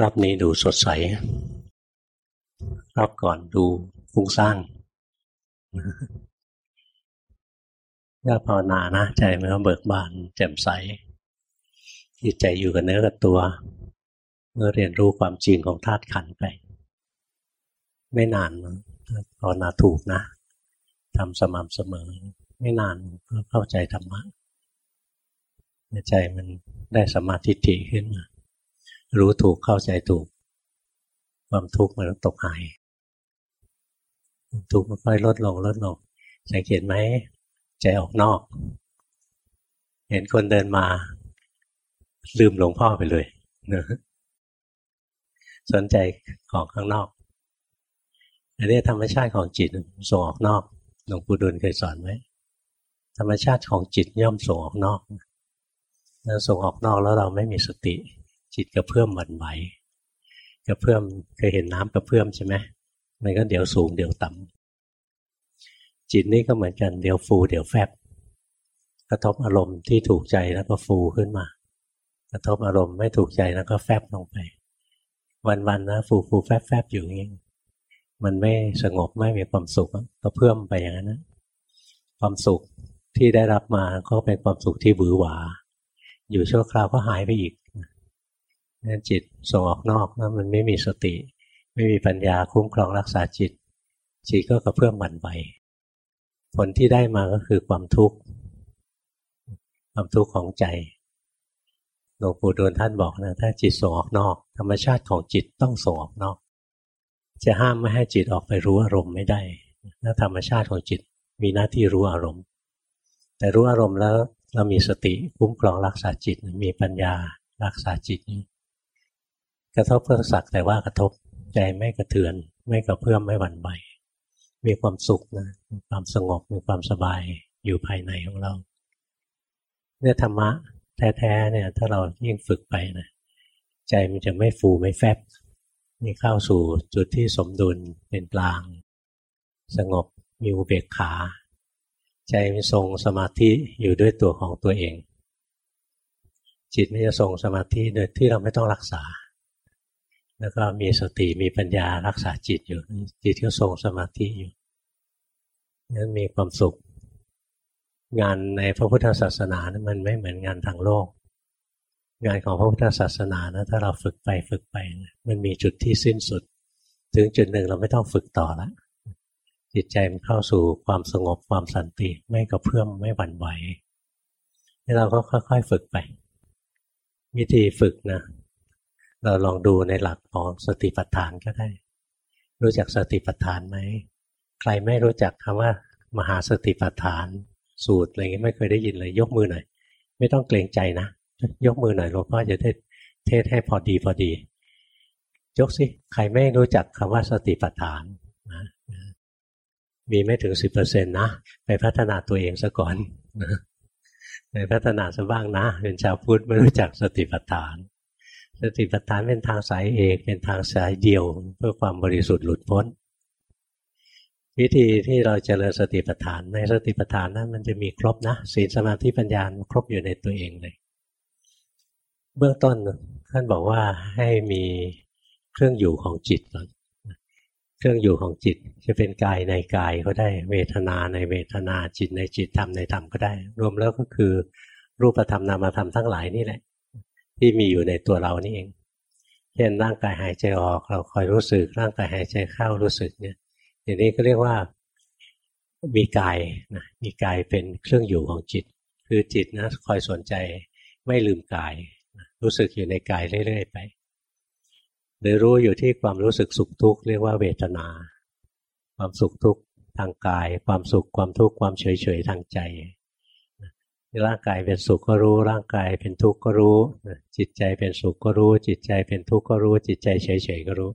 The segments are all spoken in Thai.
รอบนี้ดูสดใส รอบก่อนดูฟุ้งซ่านก็ภาวนานะใจมันก็เบิกบาน แจ่มใสจิตใจอยู่กับเนื้อกับตัวเมื่อเรียนรู้ความจริงของธาตุขันไป ไม่นานภาวนาถูกนะทำสม่ำเสมอ ไม่นานก็เข้าใจธรรมะใจมันได้สมาธิขึ้นมา รู้ถูกเข้าใจถูก ความทุกข์มันตกหายทุกข์มันค่อยลดลงลดลงสังเกตไหมใจออกนอก เห็นคนเดินมา ลืมหลวงพ่อไปเลยนะสนใจของข้างนอกอันนี้ธรรมชาติของจิตส่งออกนอกหลวงปู่ดุลเคยสอนไว้ธรรมชาติของจิตย่อมส่งออกนอกแล้วส่งออกนอกแล้วเราไม่มีสติ จิตกระเพื่อมหวั่นไหวกระเพื่อมเคยเห็นน้ำกระเพื่อมใช่ไหมมันก็เดี๋ยวสูงเดี๋ยวต่ำจิตนี่ก็เหมือนกันเดี๋ยวฟูเดี๋ยวแฟบกระทบอารมณ์ที่ถูกใจแล้วก็ฟูขึ้นมา กระทบอารมณ์ไม่ถูกใจแล้วก็แฟบลงไป วันๆนะฟูฟูแฟบแฟบอยู่อย่างนี้มันไม่สงบไม่มีความสุขก็เพิ่มไปอย่างนั้นนะความสุขที่ได้รับมาก็เป็นความสุขที่บือหวา อยู่ชั่วคราวก็หายไปอีก นั่นจิตส่งออกนอกนะมันไม่มีสติ ไม่มีปัญญาคุ้มครองรักษาจิต จิตก็กระเพื่อมหวั่นไหวผลที่ได้มาก็คือความทุกข์ความทุกข์ของใจหลวงปู่ดูลท่านบอกนะถ้าจิตส่งออกนอก ธรรมชาติของจิตต้องส่งออกนอก จะห้ามไม่ให้จิตออกไปรู้อารมณ์ไม่ได้ถ้าธรรมชาติของจิตมีหน้าที่รู้อารมณ์ แต่รู้อารมณ์แล้วเรามีสติคุ้มครองรักษาจิตมีปัญญารักษาจิตนี้ กระทบก็สักแต่ว่ากระทบใจไม่กระเทือน ไม่กระเพื่อมไม่หวั่นไหวมีความสุขนะมีความสงบมีความสบายอยู่ภายในของเราเนี่ยธรรมะแท้ๆเนี่ย ถ้าเรายิ่งฝึกไปนะใจมันจะไม่ฟูไม่แฟบนี่เข้าสู่จุดที่สมดุลเป็นกลาง สงบมีอุเบกขา ใจมันทรงสมาธิอยู่ด้วยตัวของตัวเอง จิตมันจะทรงสมาธิโดยที่เราไม่ต้องรักษา แล้วก็มีสติมีปัญญารักษาจิตอยู่ จิตก็ทรงสมาธิอยู่นั้นมีความสุข งานในพระพุทธศาสนานะมันไม่เหมือนงานทางโลก งานของพระพุทธศาสนานะถ้าเราฝึกไปฝึกไปนะมันมีจุดที่สิ้นสุด ถึงจุดหนึ่งเราไม่ต้องฝึกต่อละจิตใจมันเข้าสู่ความสงบความสันติไม่กระเพื่อมไม่หวั่นไหวนี่เราก็ค่อย ๆ ฝึกไป วิธีฝึกนะ เราลองดูในหลักของสติปัฏฐานก็ได้ รู้จักสติปัฏฐานไหมใครไม่รู้จักคำว่ามหาสติปัฏฐานสูตรอะไรเงี้ยไม่เคยได้ยินเลย ยกมือหน่อย ไม่ต้องเกรงใจนะ ยกมือหน่อยหลวงพ่อจะเทศเทศให้พอดีพอดี ยกสิใครไม่รู้จักคำว่าสติปัฏฐานนะมีไม่ถึงสิบเปอร์เซ็นต์นะ ไปพัฒนาตัวเองซะก่อนไปพัฒนาซะบ้างนะเป็นชาวพุทธไม่รู้จักสติปัฏฐาน สติปัฏฐานเป็นทางสายเอกเป็นทางสายเดียว เพื่อความบริสุทธิ์หลุดพ้น วิธีที่เราจเจริญสติปัฏฐานในสติปัฏฐานนั้นมันจะมีครบนะศีลสมาธิปัญญาครบอยู่ในตัวเองเลย เบื้องต้นท่านบอกว่าให้มีเครื่องอยู่ของจิตก่อนเครื่องอยู่ของจิตจะเป็นกายในกายก็ได้เวทนาในเวทนาจิตในจิตธรรมในธรรมก็ได้ รวมแล้วก็คือรูปธรรมนามธรรมทั้งหลายนี่แหละ ที่มีอยู่ในตัวเรานี่เอง เช่นร่างกายหายใจออกเราคอยรู้สึก ร่างกายหายใจเข้ารู้สึกเนี่ยอย่างนี้ก็เรียกว่ามีกายนะมีกายเป็นเครื่องอยู่ของจิต คือจิตนะคอยสนใจไม่ลืมกาย รู้สึกอยู่ในกายเรื่อยๆไปหรือรู้อยู่ที่ความรู้สึกสุขทุกข์เรียกว่าเวทนา ความสุขทุกข์ทางกาย ความสุขความทุกข์ความเฉยๆทางใจ ร่างกายเป็นสุขก็รู้ ร่างกายเป็นทุกข์ก็รู้ จิตใจเป็นสุขก็รู้ จิตใจเป็นทุกข์ก็รู้ จิตใจเฉยๆก็รู้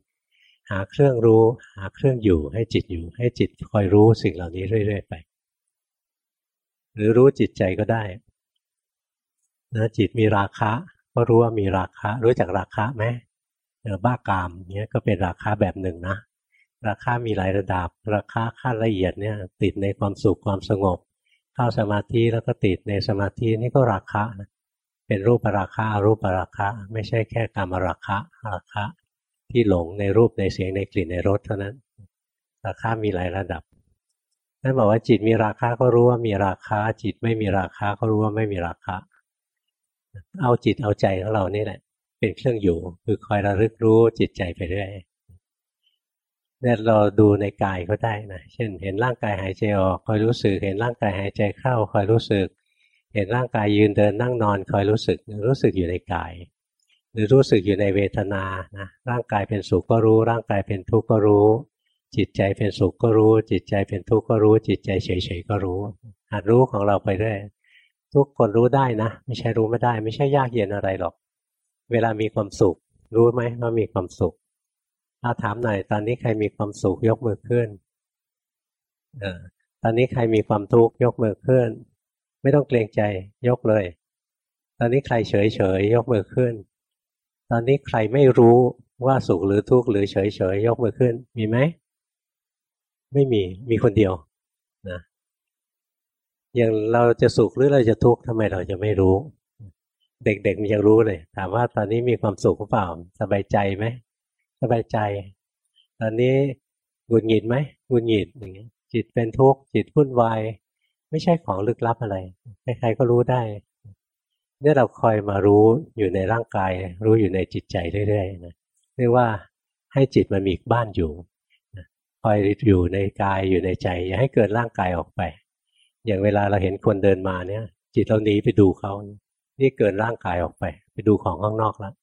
หาเครื่องรู้ หาเครื่องอยู่ให้จิตอยู่ให้จิตคอยรู้สิ่งเหล่านี้เรื่อย ๆ ไป หรือรู้จิตใจก็ได้นะจิตมีราคะ ก็รู้ว่ามีราคะ รู้จักราคะไหมเบ้ากามเนี้ยก็เป็นราคะแบบหนึ่งนะราคามีหลายระดับ ราคาขั้นละเอียดเนี่ยติดในความสุขความสงบ เข้าสมาธิแล้วก็ติดในสมาธินี่ก็ราคะนะเป็นรูปราคะรูปราคะ ไม่ใช่แค่กรรมราคะราคะ ที่หลงในรูปในเสียงในกลิ่นในรสเท่านั้น ราคะมีหลายระดับนั่นบอกว่าจิตมีราคะก็รู้ว่ามีราคา จิตไม่มีราคาก็รู้ว่าไม่มีราคา เอาจิตเอาใจของเรานี่แหละ เป็นเครื่องอยู่คือคอยระลึกรู้จิตใจไปเรื่อย เนี่ยเราดูในกายก็ได้นะ เช่น เห็นร่างกายหายใจออกคอยรู้สึก เห็นร่างกายหายใจเข้าคอยรู้สึก เห็นร่างกายยืนเดินนั่งนอนคอยรู้สึก รู้สึกอยู่ในกาย หรือรู้สึกอยู่ในเวทนานะร่างกายเป็นสุขก็รู้ ร่างกายเป็นทุกข์ก็รู้ จิตใจเป็นสุขก็รู้ จิตใจเป็นทุกข์ก็รู้ จิตใจเฉยๆก็รู้หัดรู้ของเราไปเรื่อยทุกคนรู้ได้นะ ไม่ใช่รู้ไม่ได้ ไม่ใช่ยากเย็นอะไรหรอก เวลามีความสุข รู้ไหมว่ามีความสุข ถ้าถามหน่อยตอนนี้ใครมีความสุขยกมือขึ้นอตอนนี้ใครมีความทุกข์ยกมือขึ้น ไม่ต้องเกรงใจยกเลย ตอนนี้ใครเฉยเฉยยกมือขึ้น ตอนนี้ใครไม่รู้ว่าสุขหรือทุกข์หรือเฉยเฉยยกมือขึ้น มีไหมไม่มีมีคนเดียวนะอย่างเราจะสุขหรือเราจะทุกข์ทำไมเราจะไม่รู้ เด็กๆมันยังรู้เลย ถามว่าตอนนี้มีความสุขหรือเปล่าสบายใจไหม สบายใจ ตอนนี้หงุดหงิดไหมหงุดหงิดอย่างเงี้ยจิตเป็นทุกข์จิตวุ่นวายไม่ใช่ของลึกลับอะไร ใครๆก็รู้ได้เนี่ยเราคอยมารู้อยู่ในร่างกาย รู้อยู่ในจิตใจเรื่อยๆนะเรียกว่าให้จิตมันมีบ้านอยู่คอยอยู่ในกายอยู่ในใจ อย่าให้เกิดร่างกายออกไป อย่างเวลาเราเห็นคนเดินมาเนี่ย จิตเราหนีไปดูเขานี่เกินร่างกายออกไป ไปดูของข้างนอกแล้ว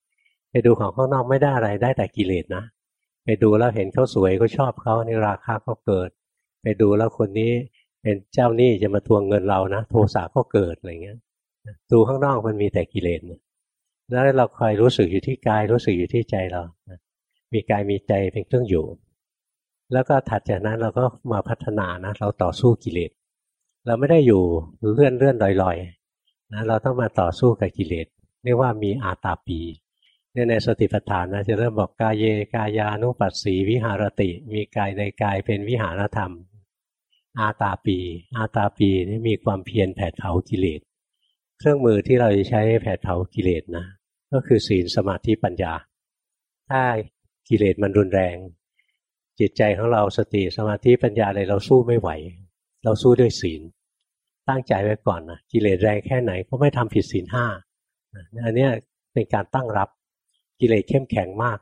ไปดูของข้างนอกไม่ได้อะไรได้แต่กิเลสนะไปดูแล้วเห็นเขาสวยก็ชอบเขานี่ราคาก็เกิด ไปดูแล้วคนนี้เป็นเจ้าหนี้จะมาทวงเงินเรานะ โทสะก็เกิดอะไรเงี้ยดูข้างนอกมันมีแต่กิเลสแล้วเราคอยรู้สึกอยู่ที่กายรู้สึกอยู่ที่ใจเรามีกายมีใจเป็นเครื่องอยู่ แล้วก็ถัดจากนั้นเราก็มาพัฒนานะ เราต่อสู้กิเลสเราไม่ได้อยู่เลื่อนเลื่อนลอยลอยนะเราต้องมาต่อสู้กับกิเลสเรียกว่ามีอาตาปี เนี่ยในสติปัฏฐานนะจะเริ่มบอกกายเยกายานุปัสสีวิหารติ มีกายในกายเป็นวิหารธรรม อาตาปี อาตาปีนี่มีความเพียรแผดเผากิเลสเครื่องมือที่เราจะใช้แผดเผากิเลสนะ ก็คือศีลสมาธิปัญญา ถ้ากิเลสมันรุนแรง จิตใจของเราสติสมาธิปัญญาอะไรเราสู้ไม่ไหว เราสู้ด้วยศีล ตั้งใจไว้ก่อนนะกิเลสแรงแค่ไหนก็ไม่ทำผิดศีลห้าอันนี้เป็นการตั้งรับ กิเลสเข้มแข็งมาก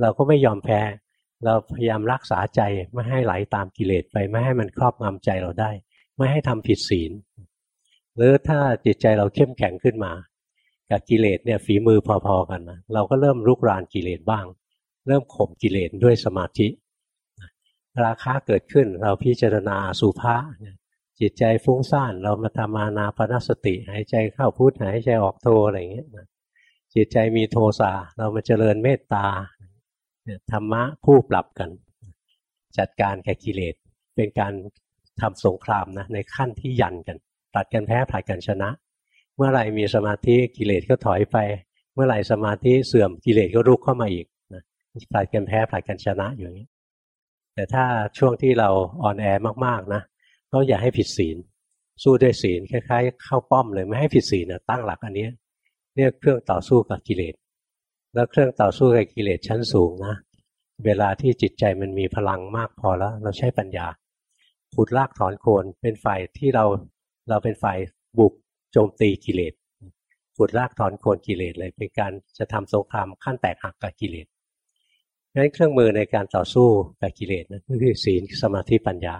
เราก็ไม่ยอมแพ้ เราพยายามรักษาใจไม่ให้ไหลาตามกิเลสไปไม่ให้มันครอบงำใจเราได้ ไม่ให้ทำผิดศีล หรือถ้าจิตใจเราเข้มแข็งขึ้นมา กับกิเลสเนี่ยฝีมือพอๆกันนะเราก็เริ่มลุกรานกิเลสบ้าง เริ่มข่มกิเลสด้วยสมาธิราคะเกิดขึ้นเราพิจารณาสุภาจิตใจฟุ้งซ่านเรามาทำานาปนสติ หายใจเข้าพุทหายใจออกโทอะไรอย่างเงี้ย จิตใจมีโทสะเรามาเจริญเมตตาธรรมะคู่ปรับกัน จัดการแก่กิเลสเป็นการทำสงครามนะในขั้นที่ยันกันตัดกันแพ้ผลัดกันชนะ เมื่อไหร่มีสมาธิกิเลสก็ถอยไป เมื่อไหร่สมาธิเสื่อมกิเลสก็รุกเข้ามาอีกนะผลัดกันแพ้ผลัดกันชนะอยู่อย่างนี้ แต่ถ้าช่วงที่เราอ่อนแอมากๆนะก็อย่าให้ผิดศีล สู้ด้วยศีลคล้ายๆ เข้าป้อมเลยไม่ให้ผิดศีลนะตั้งหลักอันนี้ เนี่ยเครื่องต่อสู้กับกิเลสแล้วเครื่องต่อสู้กับกิเลสชั้นสูงนะเวลาที่จิตใจมันมีพลังมากพอแล้ว เราใช้ปัญญาขุดลากถอนโคนเป็นฝ่ายที่เราเราเป็นฝ่ายบุกโจมตีกิเลสขุดลากถอนโคนกิเลสเลยเป็นการจะทำสงครามขั้นแตกหักกับกิเลสงั้นเครื่องมือในการต่อสู้กับกิเลสนะก็คือศีลสมาธิปัญญา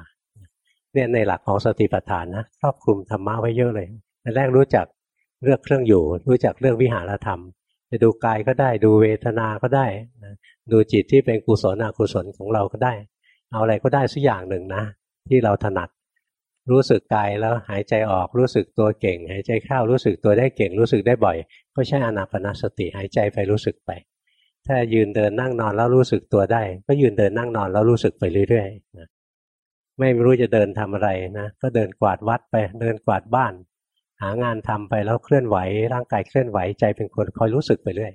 เนี่ยในหลักของสติปัฏฐานนะครอบคลุมธรรมะไว้เยอะเลยแต่แรกรู้จัก เรื่องเครื่องอยู่ รู้จักเรื่องวิหารธรรมจะดูกายก็ได้ ดูเวทนาก็ได้ดูจิตที่เป็นกุศลอกุศลของเราก็ได้ เอาอะไรก็ได้สักอย่างหนึ่งนะ ที่เราถนัด รู้สึกกายแล้วหายใจออกรู้สึกตัวเก่ง หายใจเข้ารู้สึกตัวได้เก่ง รู้สึกได้บ่อย ก็ใช้อนาปนาสติหายใจไปรู้สึกไป ถ้ายืนเดินนั่งนอนแล้วรู้สึกตัวได้ ก็ยืนเดินนั่งนอนแล้วรู้สึกไปเรื่อยๆนะไม่รู้จะเดินทำอะไรนะ ก็เดินกวาดวัดไป เดินกวาดบ้าน หางานทำไปแล้วเคลื่อนไหว ร่างกายเคลื่อนไหวใจเป็นคนคอยรู้สึกไปเรื่อย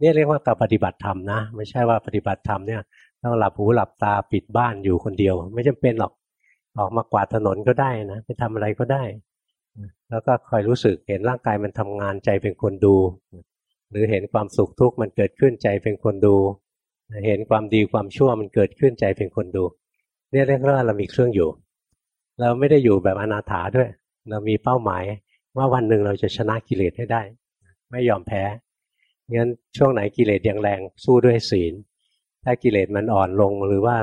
นี่เรียกว่าการปฏิบัติธรรมนะไม่ใช่ว่าปฏิบัติธรรมเนี่ยต้องหลับหูหลับตาปิดบ้านอยู่คนเดียว ไม่จำเป็นหรอกออกมากวาดถนนก็ได้นะไปทำอะไรก็ได้ แล้วก็คอยรู้สึกเห็นร่างกายมันทำงานใจเป็นคนดู หรือเห็นความสุขทุกข์มันเกิดขึ้นใจเป็นคนดู เห็นความดีความชั่วมันเกิดขึ้นใจเป็นคนดูเนี่ยเรียกว่าเรามีเครื่องอยู่ เราไม่ได้อยู่แบบอนาถาด้วย เรามีเป้าหมาย ว่าวันหนึ่งเราจะชนะกิเลสให้ได้ ไม่ยอมแพ้งั้นช่วงไหนกิเลสยังแรงสู้ด้วยศีล ถ้ากิเลสมันอ่อนลงหรือว่า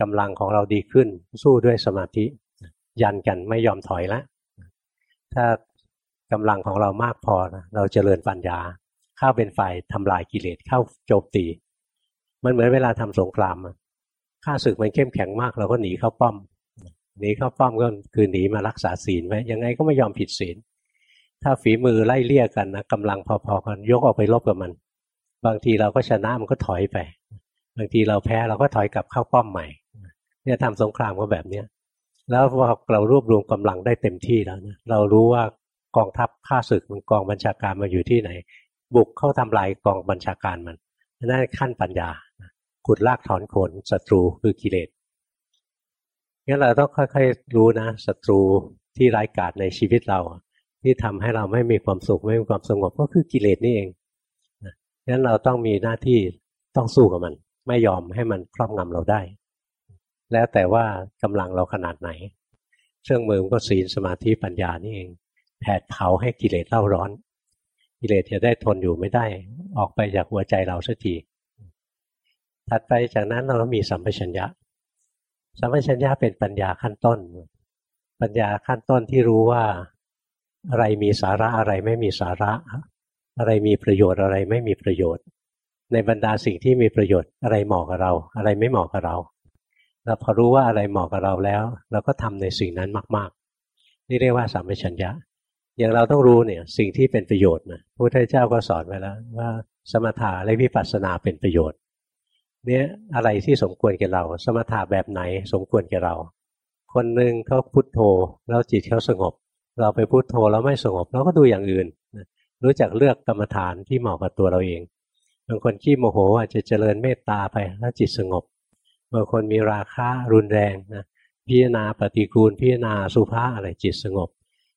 กำลังของเราดีขึ้น สู้ด้วยสมาธิ ยันกันไม่ยอมถอยละ ถ้ากำลังของเรามากพอนะเราจเจริญปัญญา เข้าเป็นฝ่ายทำลายกิเลสเข้าโจมตี มันเหมือนเวลาทำสงครามข้าศึกมันเข้มแข็งมากเราก็หนีเข้าป้อมหนีเข้าป้อมก็คือหนีมารักษาศีลไว้ยังไงก็ไม่ยอมผิดศีล ถ้าฝีมือไล่เลี่ยกันนะกำลังพอๆกันยกออกไปลบกับมัน บางทีเราก็ชนะมันก็ถอยไป บางทีเราแพ้เราก็ถอยกลับเข้าป้อมใหม่ เนี่ยทำสงครามก็แบบเนี้ยแล้วพอเรารวบรวมกำลังได้เต็มที่แล้วนะเรารู้ว่ากองทัพข้าศึกมันกองบัญชาการมาอยู่ที่ไหน บุกเข้าทำลายกองบัญชาการมันนั่นขั้นปัญญาขุดลากถอนโคนศัตรูคือกิเลสงั้นเราต้องค่อยๆรู้นะศัตรูที่ร้ายกาจในชีวิตเรา ที่ทำให้เราไม่มีความสุขไม่มีความสงบก็คือกิเลสนี่เองงั้นเราต้องมีหน้าที่ต้องสู้กับมัน ไม่ยอมให้มันครอบงำเราได้ แล้วแต่ว่ากำลังเราขนาดไหน เครื่องมือก็ศีลสมาธิปัญญานี่เองแผดเผาให้กิเลสเล่าร้อน กิเลสจะได้ทนอยู่ไม่ได้ ออกไปจากหัวใจเราสักทีถัดไปจากนั้นเรามีสัมปชัญญะ สัมปชัญญะเป็นปัญญาขั้นต้น ปัญญาขั้นต้นที่รู้ว่า อะไรมีสาระอะไรไม่มีสาระ อะไรมีประโยชน์อะไรไม่มีประโยชน์ ในบรรดาสิ่งที่มีประโยชน์อะไรเหมาะกับเรา อะไรไม่เหมาะกับเราเราพอรู้ว่าอะไรเหมาะกับเราแล้ว เราก็ทำในสิ่งนั้นมาก ๆ นี่เรียกว่าสัมปชัญญะ อย่างเราต้องรู้เนี่ยสิ่งที่เป็นประโยชน์นะพระพุทธเจ้าก็สอนไว้แล้ว ว่าสมถะและวิปัสสนาเป็นประโยชน์ เนี่ยอะไรที่สมควรแก่เรา สมถะแบบไหนสมควรแก่เรา คนหนึ่งเขาพุโทโธแล้วจิตเขาสงบ เราไปพูดโทแล้วไม่สงบเราก็ดูอย่างอื่นรู้จักเลือกกรรมฐานที่เหมาะกับตัวเราเอง บางคนขี้โมโหอาจจะเจริญเมตตาไปแล้วจิตสงบ บางคนมีราคะรุนแรงนะพิจารณาปฏิกูลพิจารณาสุภาอะไรจิตสงบ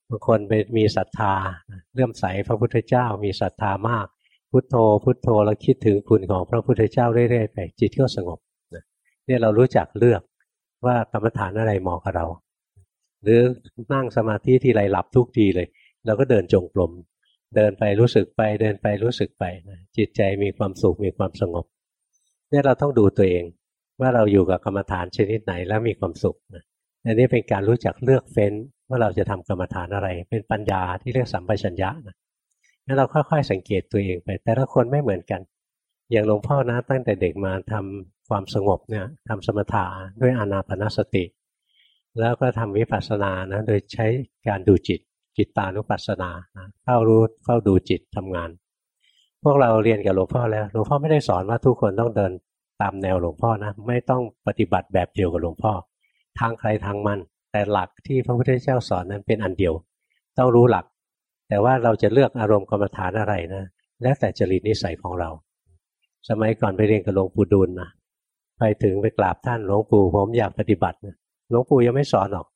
บางคนไปมีศรัทธาเลื่อมใสพระพุทธเจ้ามีศรัทธามาก พุทโธ พุทโธแล้วคิดถึงคุณของพระพุทธเจ้าเรื่อยๆไปจิตก็สงบเนี่ยเรารู้จักเลือกว่ากรรมฐานอะไรเหมาะกับเรา หรือนั่งสมาธิที่ไรหลับทุกทีเลยเราก็เดินจงกรมเดินไปรู้สึกไปเดินไปรู้สึกไปนะจิตใจมีความสุขมีความสงบเนี่ยเราต้องดูตัวเองว่าเราอยู่กับกรรมฐานชนิดไหนแล้วมีความสุขนะอันนี้เป็นการรู้จักเลือกเฟ้นว่าเราจะทำกรรมฐานอะไร เป็นปัญญาที่เรียกสัมปชัญญะนะงั้นเราค่อยๆสังเกตตัวเองไป แต่ละคนไม่เหมือนกัน อย่างหลวงพ่อนะตั้งแต่เด็กมาทำความสงบเนี่ยทำสมถะด้วยอานาปนาสติ แล้วก็ทำวิปัสสนานะโดยใช้การดูจิตจิตตานุปัสสนานะเข้ารู้เข้าดูจิตทำงาน พวกเราเรียนกับหลวงพ่อแล้วหลวงพ่อไม่ได้สอนว่าทุกคนต้องเดินตามแนวหลวงพ่อนะไม่ต้องปฏิบัติแบบเดียวกับหลวงพ่อ ทางใครทางมัน แต่หลักที่พระพุทธเจ้าสอนนั้นเป็นอันเดียว ต้องรู้หลัก แต่ว่าเราจะเลือกอารมณ์กรรมฐานอะไรนะแล้วแต่จริตนิสัยของเรา สมัยก่อนไปเรียนกับหลวงปู่ดูลนะไปถึงไปกราบท่านหลวงปู่ผมอยากปฏิบัตินะ หลวงปู่ยังไม่สอนหรอก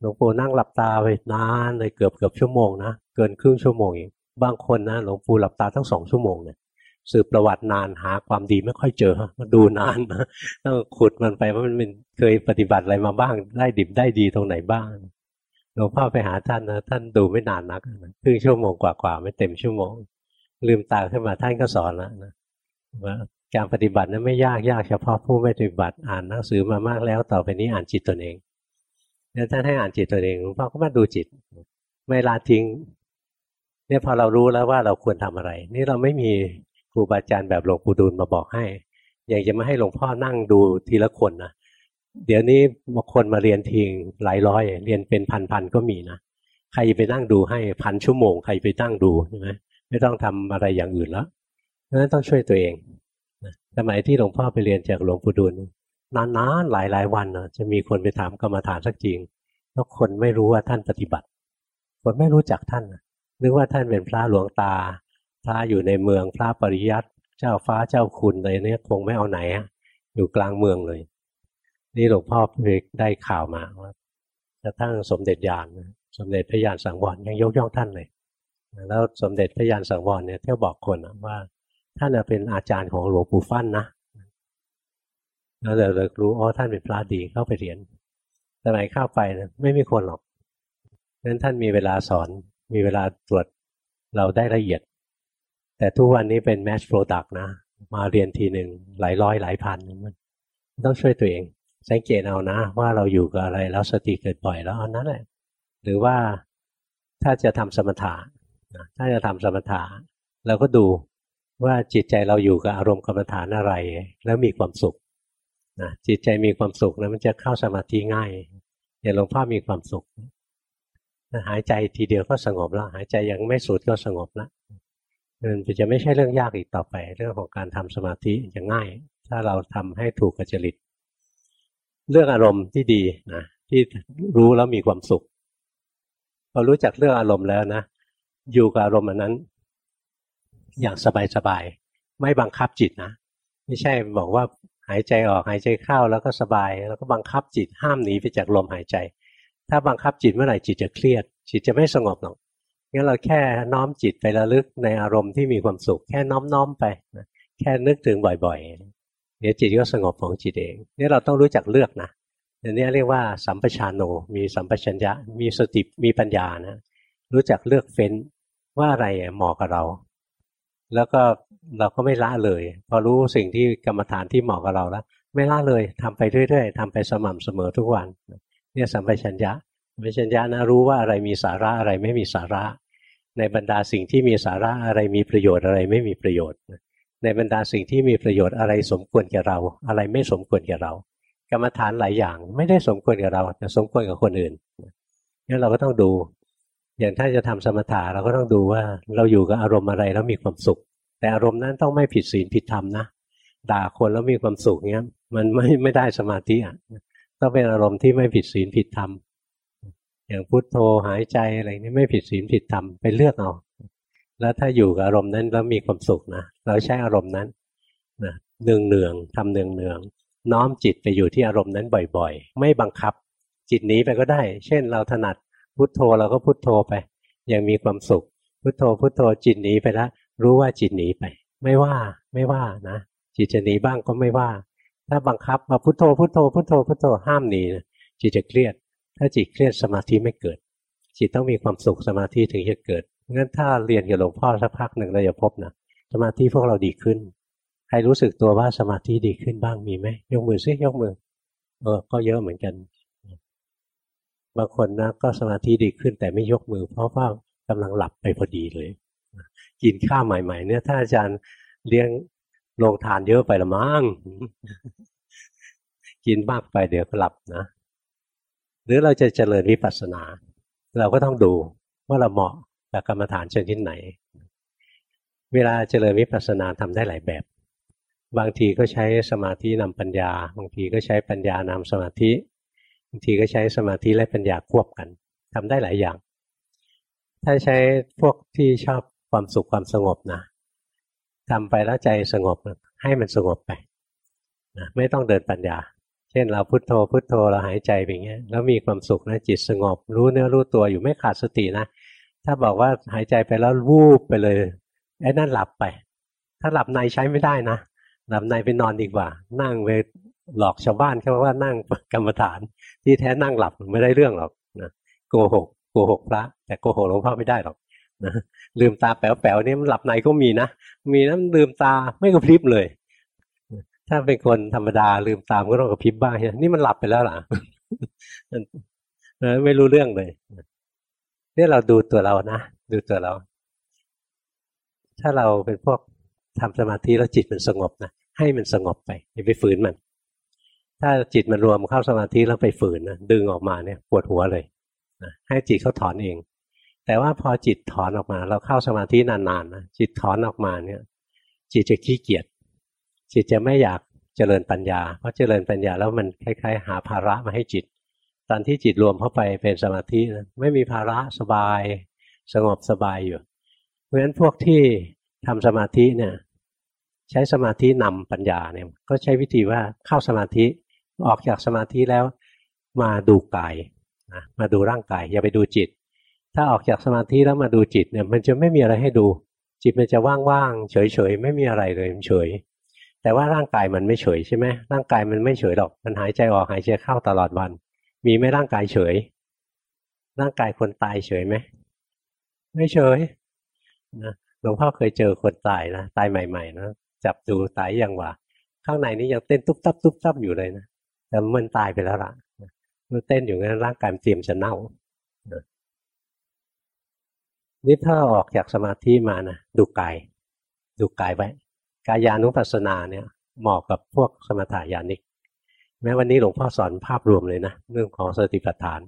หลวงปู่นั่งหลับตาไปนานเลยเกือบเกือบชั่วโมงนะเกินครึ่งชั่วโมงเองบางคนนะหลวงปู่หลับตาทั้งสองชั่วโมงเนี่ยสืบประวัตินานหาความดีไม่ค่อยเจอมาดูนานนะต้องขุดมันไปว่ามันเป็นเคยปฏิบัติอะไรมาบ้างได้ดิบได้ดีตรงไหนบ้างหลวงพ่อไปหาท่านนะท่านดูไม่นานนักครึ่งชั่วโมงกว่าๆไม่เต็มชั่วโมง ลืมตาขึ้นมาท่านก็สอนแล้วนะว่า การปฏิบัตินั้นไม่ยากยากเฉพาะผู้ไม่ปฏิบัติอ่านหนังสือมามากแล้วต่อไปนี้อ่านจิตตนเองแล้วท่านให้อ่านจิตตนเองหลวงพ่อก็มาดูจิต ไม่ละทิ้งเนี่ยพอเรารู้แล้วว่าเราควรทำอะไร นี่เราไม่มีครูบาอาจารย์แบบหลวงปู่ดูลมาบอกให้ อย่างจะมาให้หลวงพ่อนั่งดูทีละคนนะเดี๋ยวนี้บางคนมาเรียนทีหลายร้อย เรียนเป็นพันๆก็มีนะใครไปนั่งดูให้พันชั่วโมง ใครไปนั่งดูใช่ไหมไม่ต้องทำอะไรอย่างอื่นแล้วเพราะฉะนั้นต้องช่วยตัวเอง สมัยที่หลวงพ่อไปเรียนจากหลวงปู่ดูลนานๆหลายๆวันนะจะมีคนไปถามกรรมฐานสักจริงแล้วคนไม่รู้ว่าท่านปฏิบัติ คนไม่รู้จักท่านนึกว่าท่านเป็นพระหลวงตา พระอยู่ในเมืองพระปริยัติเจ้าฟ้าเจ้าคุณอะไรเนี่ยคงไม่เอาไหนอยู่กลางเมืองเลย นี่หลวงพ่อไปได้ข่าวมาว่าจะทั้งสมเด็จยานสมเด็จพระยานสังวรยังยกย่องท่านเลยแล้วสมเด็จพระยานสังวรเนี่ยเที่ยวบอกคนว่า ท่านเป็นอาจารย์ของหลวงปู่ฟั่นนะแล้วเราเลยรู้อ๋อท่านเป็นพระดีเข้าไปเรียนสมัยเข้าไปนะไม่มีคนหรอกนั้นท่านมีเวลาสอน มีเวลาตรวจเราได้ละเอียด แต่ทุกวันนี้เป็นแมชโปรดักต์นะ มาเรียนทีหนึ่งหลายร้อยหลายพันมันต้องช่วยตัวเอง สังเกตเอานะ ว่าเราอยู่กับอะไรแล้วสติเกิดบ่อยแล้วอันนั้นแหละหรือว่าถ้าจะทำสมถะถ้าจะทำสมถะเราก็ดู ว่าจิตใจเราอยู่กับอารมณ์กรรมฐานอะไร แล้วมีความสุขนะจิตใจมีความสุขแล้วมันจะเข้าสมาธิง่ายอย่างหลวงพ่อมีความสุขหายใจทีเดียวก็สงบแล้ว หายใจยังไม่สุดก็สงบแล้วมันจะไม่ใช่เรื่องยากอีกต่อไป เรื่องของการทำสมาธิจะง่าย ถ้าเราทำให้ถูกกัจจริตเรื่องอารมณ์ที่ดีนะที่รู้แล้วมีความสุขพอรู้จักเรื่องอารมณ์แล้วนะอยู่กับอารมณ์อันนั้น อย่างสบายๆไม่บังคับจิตนะไม่ใช่บอกว่าหายใจออกหายใจเข้าแล้วก็สบาย แล้วก็บังคับจิตห้ามหนีไปจากลมหายใจ ถ้าบังคับจิตเมื่อไหร่จิตจะเครียด จิตจะไม่สงบหรอกงั้นเราแค่น้อมจิตไประลึกในอารมณ์ที่มีความสุข แค่น้อมๆไปแค่นึกถึงบ่อยๆเดี๋ยวจิตก็สงบของจิตเองนี่เราต้องรู้จักเลือกนะอันนี้เรียกว่าสัมปชานโนมีสัมปชัญญะมีสติมีปัญญานะรู้จักเลือกเฟ้นว่าอะไรเหมาะกับเรา แล้วก็เราก็ไม่ละเลย พอรู้สิ่งที่กรรมฐานที่เหมาะกับเราแล้ว ไม่ละเลยทำไปเรื่อยๆทำไปสม่ำเสมอทุกวัน เนี่ยสัมปชัญญะสัมปชัญญะนะรู้ว่าอะไรมีสาระอะไรไม่มีสาระ ในบรรดาสิ่งที่มีสาระอะไรมีประโยชน์อะไรไม่มีประโยชน์ ในบรรดาสิ่งที่มีประโยชน์อะไรสมควรแก่เรา อะไรไม่สมควรแก่เรา กรรมฐานหลายอย่าง ไม่ได้สมควรกับเราแต่สมควรกับคนอื่นงั้นเราก็ต้องดู อย่างถ้าจะทำสมถะเราก็ต้องดูว่าเราอยู่กับอารมณ์อะไรแล้วมีความสุข แต่อารมณ์นั้นต้องไม่ผิดศีลผิดธรรมนะด่าคนแล้วมีความสุขเงี้ยมันไม่ไม่ได้สมาธิอะต้องเป็นอารมณ์ที่ไม่ผิดศีลผิดธรรมอย่างพุทโธหายใจอะไรนี่ไม่ผิดศีลผิดธรรมไปเลือกเอาแล้วถ้าอยู่กับอารมณ์นั้นแล้วมีความสุขนะเราใช้อารมณ์นั้นนะเนืองเนืองทำเนืองเนืองน้อมจิตไปอยู่ที่อารมณ์นั้นบ่อย ๆ ไม่บังคับ จิตหนีไปก็ได้ เช่น เราถนัด พุทโธเราก็พุทโธไปยังมีความสุข พุทโธพุทโธจิตหนีไปแล้วรู้ว่าจิตหนีไป ไม่ว่าไม่ว่านะจิตจะหนีบ้างก็ไม่ว่า ถ้าบังคับมาพุทโธพุทโธพุทโธพุทโธห้ามหนีจิตจะเครียด ถ้าจิตเครียดสมาธิไม่เกิด จิตต้องมีความสุขสมาธิถึงจะเกิดงั้นถ้าเรียนกับหลวงพ่อสักพักหนึ่งเราจะพบนะสมาธิพวกเราดีขึ้น ใครรู้สึกตัวว่าสมาธิดีขึ้นบ้างมีไหมยกมือซิยกมือเออก็เยอะเหมือนกัน บางคนนะก็สมาธิดีขึ้นแต่ไม่ยกมือ เพราะว่ากำลังหลับไปพอดีเลย กินข้าวใหม่ ๆ เนี่ยถ้าอาจารย์เลี้ยงลงทานเยอะไปละมั้งกินมากไปเดี๋ยวก็หลับนะ หรือเราจะเจริญวิปัสสนา เราก็ต้องดูว่าเราเหมาะกับกรรมฐานชนิดไหน เวลาเจริญวิปัสสนาทำได้หลายแบบ บางทีก็ใช้สมาธินำปัญญา บางทีก็ใช้ปัญญานำสมาธิ บางทีก็ใช้สมาธิและปัญญาควบกันทำได้หลายอย่าง ถ้าใช้พวกที่ชอบความสุขความสงบนะทำไปแล้วใจสงบให้มันสงบไปนะไม่ต้องเดินปัญญา เช่นเราพุโทโธพุโทโธเราหายใจอย่างเงี้ยแล้วมีความสุขนะจิตสงบ รู้เนื้อรู้ตัวอยู่ไม่ขาดสตินะถ้าบอกว่าหายใจไปแล้ววูบไปเลยไอ้นั่นหลับไป ถ้าหลับในใช้ไม่ได้นะหลับในไปนอนดีกว่า นั่งไป หลอกชาวบ้านเขาว่านั่งกรรมฐาน ที่แท้นั่งหลับไม่ได้เรื่องหรอกนะโกหกโกหกพระ แต่โกหกหลวงพ่อไม่ได้หรอกนะลืมตาแป๋วๆนี่มันหลับในก็มีนะมีนะลืมตาไม่กระพริบเลย ถ้าเป็นคนธรรมดาลืมตามก็ต้องกระพริบบ้างนี่มันหลับไปแล้วล่ะไม่รู้เรื่องเลยนี่เราดูตัวเรานะดูตัวเรา ถ้าเราเป็นพวกทำสมาธิแล้วจิตมันสงบนะให้มันสงบไปอย่าไปฝืนมัน ถ้าจิตมันรวมเข้าสมาธิแล้วไปฝืนนะดึงออกมาเนี่ยปวดหัวเลยนะให้จิตเขาถอนเอง แต่ว่าพอจิตถอนออกมา เราเข้าสมาธินานๆนะจิตถอนออกมาเนี่ย จิตจะขี้เกียจจิตจะไม่อยากเจริญปัญญา เพราะเจริญปัญญาแล้วมันคล้ายๆ หาภาระมาให้จิต ตอนที่จิตรวมเข้าไปเป็นสมาธินะไม่มีภาระสบาย สงบสบายอยู่เพราะฉะนั้นพวกที่ทำสมาธิเนี่ย ใช้สมาธินำปัญญาเนี่ย ก็ใช้วิธีว่าเข้าสมาธิ ออกจากสมาธิแล้วมาดูกายนะมาดูร่างกาย อย่าไปดูจิต ถ้าออกจากสมาธิแล้วมาดูจิตเนี่ย มันจะไม่มีอะไรให้ดู จิตมันจะว่างๆเฉยๆไม่มีอะไรเลยเฉย แต่ว่าร่างกายมันไม่เฉยใช่ไหมร่างกายมันไม่เฉยหรอกมันหายใจออกหายใจเข้าตลอดวัน มีไหมร่างกายเฉย ร่างกายคนตายเฉยไหมไม่เฉยนะหลวงพ่อเคยเจอคนตายนะตายใหม่ๆนะจับดูตายยังว่าข้างในนี้ยังเต้นตุ๊บตับตุ๊บตับอยู่เลยนะ แต่มันตายไปแล้วล่ะมันเต้นอยู่งั้นร่างกายเตรียมจะเน่านี่ถ้าออกจากสมาธิมานะดูกาย ดูกายไว้กายานุปัสสนาเนี่ยเหมาะกับพวกสมถายานิก แม้วันนี้หลวงพ่อสอนภาพรวมเลยนะเรื่องของสติปัฏฐาน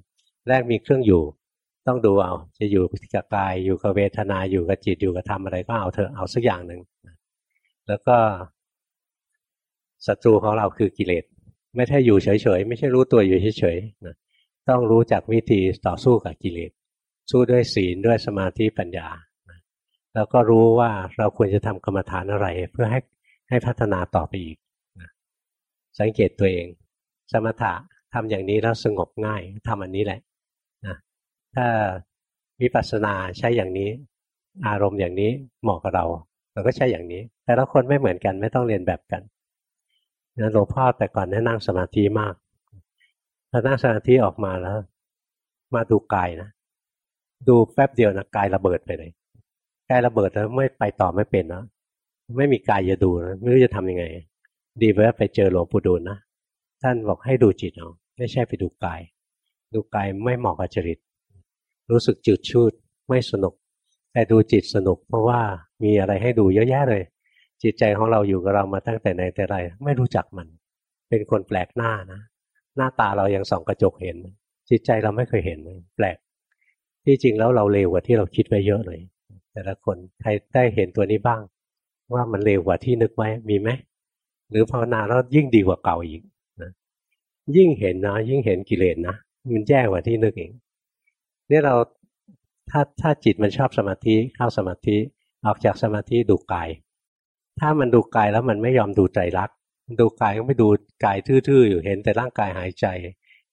แรกมีเครื่องอยู่ ต้องดูเอาจะอยู่กับกายอยู่กับเวทนาอยู่กับจิตอยู่กับธรรมอะไรก็เอาเถอะเอาสักอย่างหนึ่งแล้วก็ศัตรูของเราคือกิเลส ไม่ใช่อยู่เฉยๆไม่ใช่รู้ตัวอยู่เฉยๆนะต้องรู้จักวิธีต่อสู้กับกิเลสสู้ด้วยศีลด้วยสมาธิปัญญาแล้วก็รู้ว่าเราควรจะทำกรรมฐานอะไร เพื่อให้ให้พัฒนาต่อไปอีกสังเกตตัวเอง สมถะทำอย่างนี้แล้วสงบง่ายทำอันนี้แหละนะถ้าวิปัสสนาใช้อย่างนี้ อารมณ์อย่างนี้เหมาะกับเรา เราก็ใช้อย่างนี้ แต่ละคนไม่เหมือนกันไม่ต้องเรียนแบบกัน หลวงพ่อแต่ก่อนนี่นั่งสมาธิมากพอนั่งสมาธิออกมาแล้ว มาดูกายนะ ดูแป๊บเดียวนะกายระเบิดไปเลยกายระเบิดแล้วไม่ไปต่อไม่เป็นนะไม่มีกายจะดูนะไม่รู้จะทํำยังไง ดีไปไปเจอหลวงปู่ดูลนะท่านบอกให้ดูจิตเอาไม่ใช่ไปดูกาย ดูกายไม่เหมาะกับจริต รู้สึกจืดชืดไม่สนุก แต่ดูจิตสนุกเพราะว่ามีอะไรให้ดูเยอะแยะเลย จิตใจของเราอยู่กับเรามาตั้งแต่ไหนแต่ไรไม่รู้จักมัน เป็นคนแปลกหน้านะ หน้าตาเรายังส่องกระจกเห็น จิตใจเราไม่เคยเห็นแปลก ที่จริงแล้วเราเลวกว่าที่เราคิดไว้เยอะเลย แต่ละคนใครได้เห็นตัวนี้บ้าง ว่ามันเลวกว่าที่นึกไว้มีไหมหรือภาวนาแล้วยิ่งดีกว่าเก่าอีกนะยิ่งเห็นนะยิ่งเห็นกิเลสนะมันแย่กว่าที่นึกเองนี่เราถ้าถ้าจิตมันชอบสมาธิเข้าสมาธิออกจากสมาธิดูกาย ถ้ามันดูกายแล้วมันไม่ยอมดูใจรัก ดูกายก็ไม่ดูกายทื่อๆ อยู่เห็นแต่ร่างกายหายใจ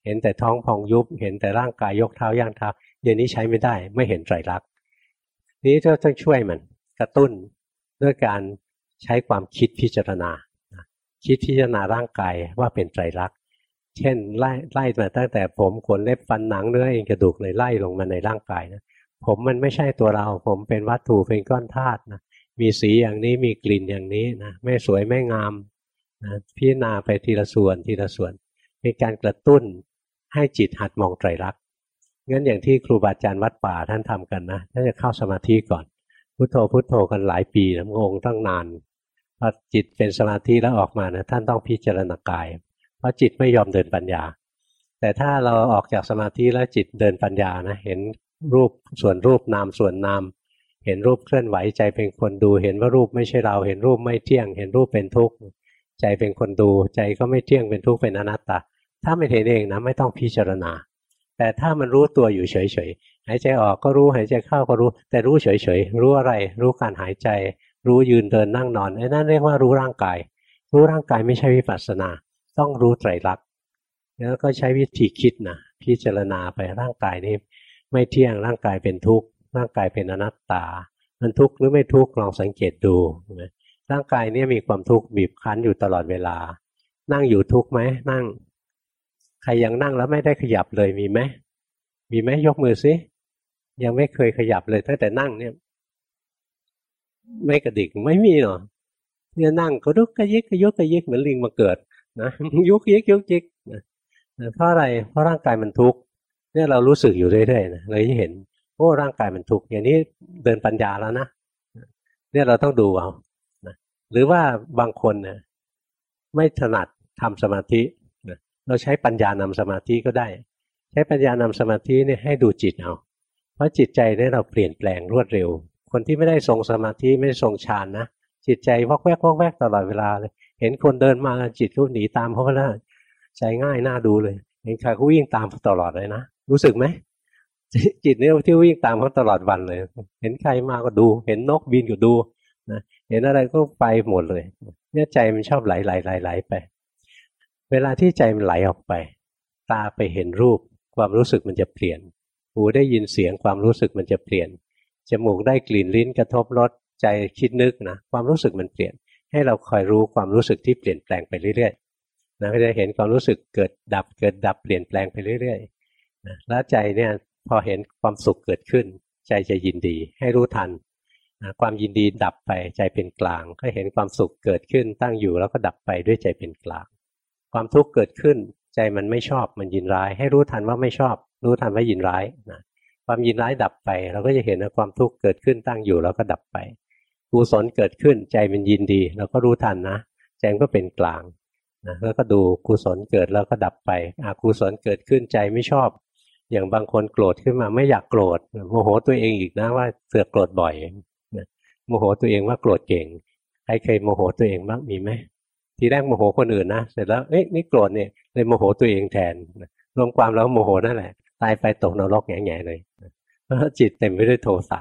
เห็นแต่ท้องพองยุบ เห็นแต่ร่างกายยกเท้าย่างเท้าอย่างนี้ใช้ไม่ได้ไม่เห็นไตรลัก นี้ก็ต้องช่วยมันกระตุ้นด้วยการใช้ความคิดพิจารณา คิดพิจารณาร่างกายว่าเป็นไตรลักเช่นไล่ไล่มาตั้งแต่ผมขนเล็บฟันหนังเนื้อเองกระดูกเลยไล่ลงมาในร่างกายนะผมมันไม่ใช่ตัวเรา ผมเป็นวัตถุเป็นก้อนธาตุนะ มีสีอย่างนี้มีกลิ่นอย่างนี้นะไม่สวยไม่งามนะพิจารณาไปทีละส่วนทีละส่วน เป็นการกระตุ้นให้จิตหัดมองไตรลักษณ์งั้นอย่างที่ครูบาอาจารย์วัดป่าท่านทำกันนะท่านจะเข้าสมาธิก่อน พุโทโธพุโทโธกันหลายปีนะงงตั้งนานพอจิตเป็นสมาธิแล้วออกมานะท่านต้องพิจารณากาย เพราะจิตไม่ยอมเดินปัญญา แต่ถ้าเราออกจากสมาธิแล้วจิตเดินปัญญานะเห็นรูปส่วนรูปนามส่วนนาม เห็นรูปเคลื่อนไหวใจเป็นคนดู เห็นว่ารูปไม่ใช่เรา เห็นรูปไม่เที่ยง เห็นรูปเป็นทุกข์ใจเป็นคนดู ใจก็ไม่เที่ยงเป็นทุกข์เป็นอนัตตา ถ้าไม่เห็นเองนะไม่ต้องพิจารณา แต่ถ้ามันรู้ตัวอยู่เฉยๆหายใจออกก็รู้หายใจเข้าก็รู้ แต่รู้เฉยๆรู้อะไร รู้การหายใจ รู้ยืนเดินนั่งนอนไอ้นั่นเรียกว่ารู้ร่างกาย รู้ร่างกายไม่ใช่วิปัสสนา ต้องรู้ไตรลักษณ์แล้วก็ใช้วิธีคิดนะพิจารณาไปร่างกายนี้ไม่เที่ยงร่างกายเป็นทุกข์ ร่างกายเป็นอนัตตา มันทุกข์หรือไม่ทุกข์ลองสังเกตดูร่างกายนี้มีความทุกข์บีบคั้นอยู่ตลอดเวลา นั่งอยู่ทุกข์ไหมนั่ง ใครยังนั่งแล้วไม่ได้ขยับเลยมีไหมมีไหมยกมือซิยังไม่เคยขยับเลยตั้งแต่นั่งเนี่ย ไม่กระดิกไม่มีหรอเนี่ยนั่งก็ลุกกระยิกกระยกกระยิกเหมือนลิงมาเกิดนะยุกยิกยุกยิกนะเพราะอะไรเพราะร่างกายมันทุกข์เนี่ยเรารู้สึกอยู่เรื่อยๆนะเลยเห็น โอ้ร่างกายมันทุกข์อย่างนี้เดินปัญญาแล้วนะเนี่ยเราต้องดูเอาหรือว่าบางคนเนี่ยไม่ถนัดทำสมาธิเราใช้ปัญญานำสมาธิก็ได้ ใช้ปัญญานำสมาธิเนี่ยให้ดูจิตเอาเพราะจิตใจเนี่ยเราเปลี่ยนแปลงรวดเร็ว คนที่ไม่ได้ทรงสมาธิไม่ได้ทรงฌานนะจิตใจวอกแวกวอกแวกตลอดเวลาเลย เห็นคนเดินมาจิตก็หนีตามเขาไปแล้วใจง่ายน่าดูเลย เห็นใครเขาวิ่งตามตลอดเลยนะรู้สึกไหม จิตเนี่ยที่วิ่งตามเขาตลอดวันเลย เห็นใครมาก็ดู เห็นนกบินก็ดูนะเห็นอะไรก็ไปหมดเลยเนี่ยใจมันชอบไหลไหลไหลไหลไป เวลาที่ใจมันไหลออกไป ตาไปเห็นรูป ความรู้สึกมันจะเปลี่ยน หูได้ยินเสียงความรู้สึกมันจะเปลี่ยน จมูกได้กลิ่นลิ้นกระทบรสใจคิดนึกนะความรู้สึกมันเปลี่ยน ให้เราคอยรู้ความรู้สึกที่เปลี่ยนแปลงไปเรื่อยๆนะก็จะเห็นความรู้สึกเกิดดับเกิดดับเปลี่ยนแปลงไปเรื่อยๆนะแล้วใจเนี่ย พอเห็นความสุขเกิดขึ้น ใจจะยินดีให้รู้ทันนะความยินดีดับไปใจเป็นกลาง ก็เห็นความสุขเกิดขึ้นตั้งอยู่แล้วก็ดับไปด้วยใจเป็นกลาง ความทุกข์เกิดขึ้น ใจมันไม่ชอบมันยินร้าย ให้รู้ทันว่าไม่ชอบ รู้ทันว่ายินร้ายนะความยินร้ายดับไป เราก็จะเห็นว่าความทุกข์เกิดขึ้นตั้งอยู่แล้วก็ดับไปกุศลเกิดขึ้นใจมันยินดีเราก็รู้ทันนะใจมันก็เป็นกลางนะแล้วก็ดูกุศลเกิดแล้วก็ดับไปอกุศลเกิดขึ้นใจไม่ชอบ อย่างบางคนโกรธขึ้นมาไม่อยากโกรธโมโหตัวเองอีกนะว่าเสือกโกรธบ่อยโมโหตัวเองว่าโกรธเก่งใครเคยโมโหตัวเองบ้างมีไหมทีแรกโมโหคนอื่นนะเสร็จแล้วเอ๊ะนี่โกรธเนี่ยเลยโมโหตัวเองแทนรวมความแล้วโมโหนั่นแหละตายไปตกนรกแง่ๆเลยเพราะจิตเต็มไปด้วยโทสะ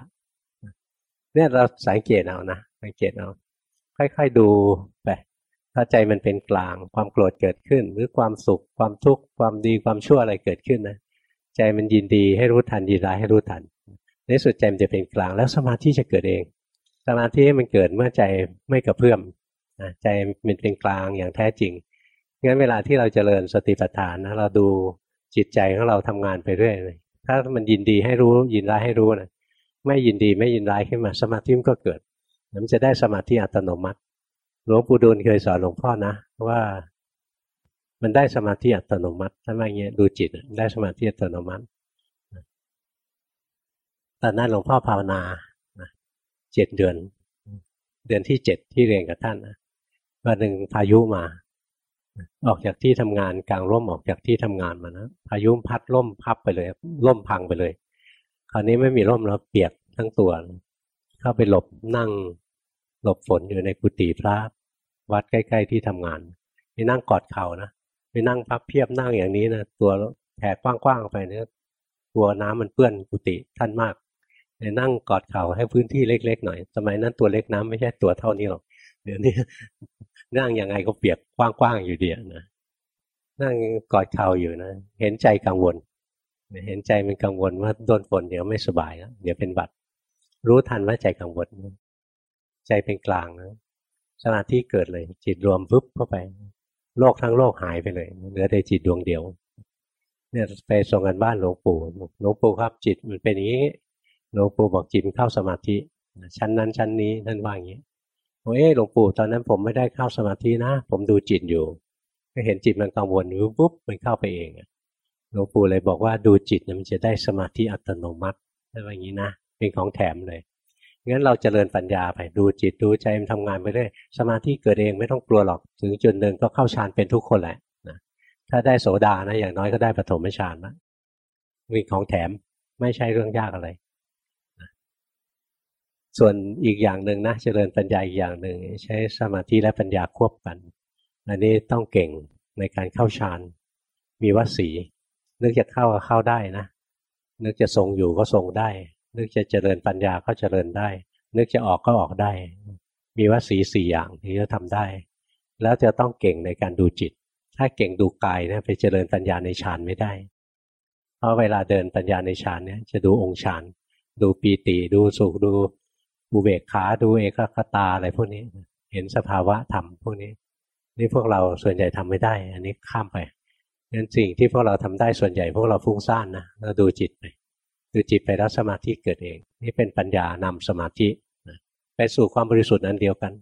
เนี่ยเราสังเกตเอานะสังเกตเอาค่อยๆดูไปถ้าใจมันเป็นกลางความโกรธเกิดขึ้น หรือความสุขความทุกข์ความดีความชั่วอะไรเกิดขึ้นนะ ใจมันยินดีให้รู้ทันยินร้ายให้รู้ทัน ในสุดใจมันจะเป็นกลางแล้วสมาธิจะเกิดเอง สมาธิมันเกิดเมื่อใจไม่กระเพื่อมใจมันเป็นกลางอย่างแท้จริงงั้นเวลาที่เราจเจริญสติปัฏฐานนะเราดูจิตใจของเราทำงานไปเรื่อยเลยถ้ามันยินดีให้รู้ยินร้ายให้รู้นะไม่ยินดีไม่ยินร้ายขึ้นมา สมาธิมันก็เกิดมันจะได้สมาธิอัตโนมัติ หลวงปู่ดูลเคยสอนหลวงพ่อนะว่า มันได้สมาธิอัตโนมัติถ้าไม่เงี้ยดูจิตได้สมาธิอัตโนมัติตอนนั้นหลวงพ่อภาวนาเจ็ดเดือน เดือนที่เจ็ดที่เรียนกับท่านนะวันหนึ่งพายุมา ออกจากที่ทำงานกลางร่มออกจากที่ทำงานมานะพายุพัดร่มพับไปเลยร่มพังไปเลย คราวนี้ไม่มีร่มแล้วเปียกทั้งตัว เข้าไปหลบนั่งหลบฝนอยู่ในกุฏิพระ วัดใกล้ ๆ ที่ทำงานไปนั่งกอดเข่านะ นั่งพับเพียบนั่งอย่างนี้นะตัวแผ่กว้างๆไปเนี่ยตัวน้ำมันเปื้อนกุฏิท่านมากเลยนั่งกอดเข่าให้พื้นที่เล็ก ๆ หน่อย สมัยนั้นตัวเล็กน้ำไม่ใช่ตัวเท่านี้หรอกเดี๋ยวนี้นั่งยังไงก็เปียกกว้างๆอยู่เดียวนะนั่งกอดเข่าอยู่นะเห็นใจกังวล เห็นใจมันกังวลว่าโดนฝนเดี๋ยวไม่สบายแล้วเดี๋ยวเป็นบัดรู้ทันว่าใจกังวลใจเป็นกลางนะสมาธิเกิดเลย จิตรวมปุ๊บเข้าไป โลกทั้งโลกหายไปเลยเหลือแต่จิตดวงเดียว เนี่ยไปส่งกันบ้านหลวงปู่หลวงปู่ครับจิตมันเป็นอย่างนี้หลวงปู่บอกจิตเข้าสมาธิ ชั้นนั้นชั้นนี้ท่านว่าอย่างนี้โอ้ยหลวงปู่ตอนนั้นผมไม่ได้เข้าสมาธินะ ผมดูจิตอยู่ ก็เห็นจิตมันกังวลปุ๊บมันเข้าไปเองหลวงปู่เลยบอกว่าดูจิตมันจะได้สมาธิอัตโนมัติท่านว่าอย่างนี้นะเป็นของแถมเลย งั้นเราจเจริญปัญญาไปดูจิตดูใจมันทำงานไปเรื่อยสมาธิเกิดเองไม่ต้องกลัวหรอก ถึงจุดหนึ่งก็เข้าฌานเป็นทุกคนแหละนะถ้าได้โสดานะอย่างน้อยก็ได้ปฐมฌานนะมีของแถมไม่ใช่เรื่องยากอะไรส่วนอีกอย่างหนึ่งนะเจริญปัญญาอีกอย่างหนึ่งใช้สมาธิและปัญญาควบกันอันนี้ต้องเก่งในการเข้าฌานมีวสีนึกจะเข้าก็เข้าได้นะนึกจะทรงอยู่ก็ทรงได้ นึกจะเจริญปัญญาก็เจริญได้ นึกจะออกก็ออกได้ มีวสีสี่อย่างที่จะทำได้ แล้วจะต้องเก่งในการดูจิต ถ้าเก่งดูกายนะไปเจริญปัญญาในฌานไม่ได้ เพราะเวลาเดินปัญญาในฌานเนี่ยจะดูองค์ฌานดูปีติดูสุขดูอุเบกขาดูเอกคตาอะไรพวกนี้ เห็นสภาวะธรรมพวกนี้ นี่พวกเราส่วนใหญ่ทำไม่ได้ อันนี้ข้ามไปงั้นสิ่งที่พวกเราทำได้ส่วนใหญ่ พวกเราฟุ้งซ่านนะเราดูจิตไป ดูจิตไปแล้วสมาธิเกิดเอง นี่เป็นปัญญานำสมาธิไปสู่ความบริสุทธิ์อันเดียวกัน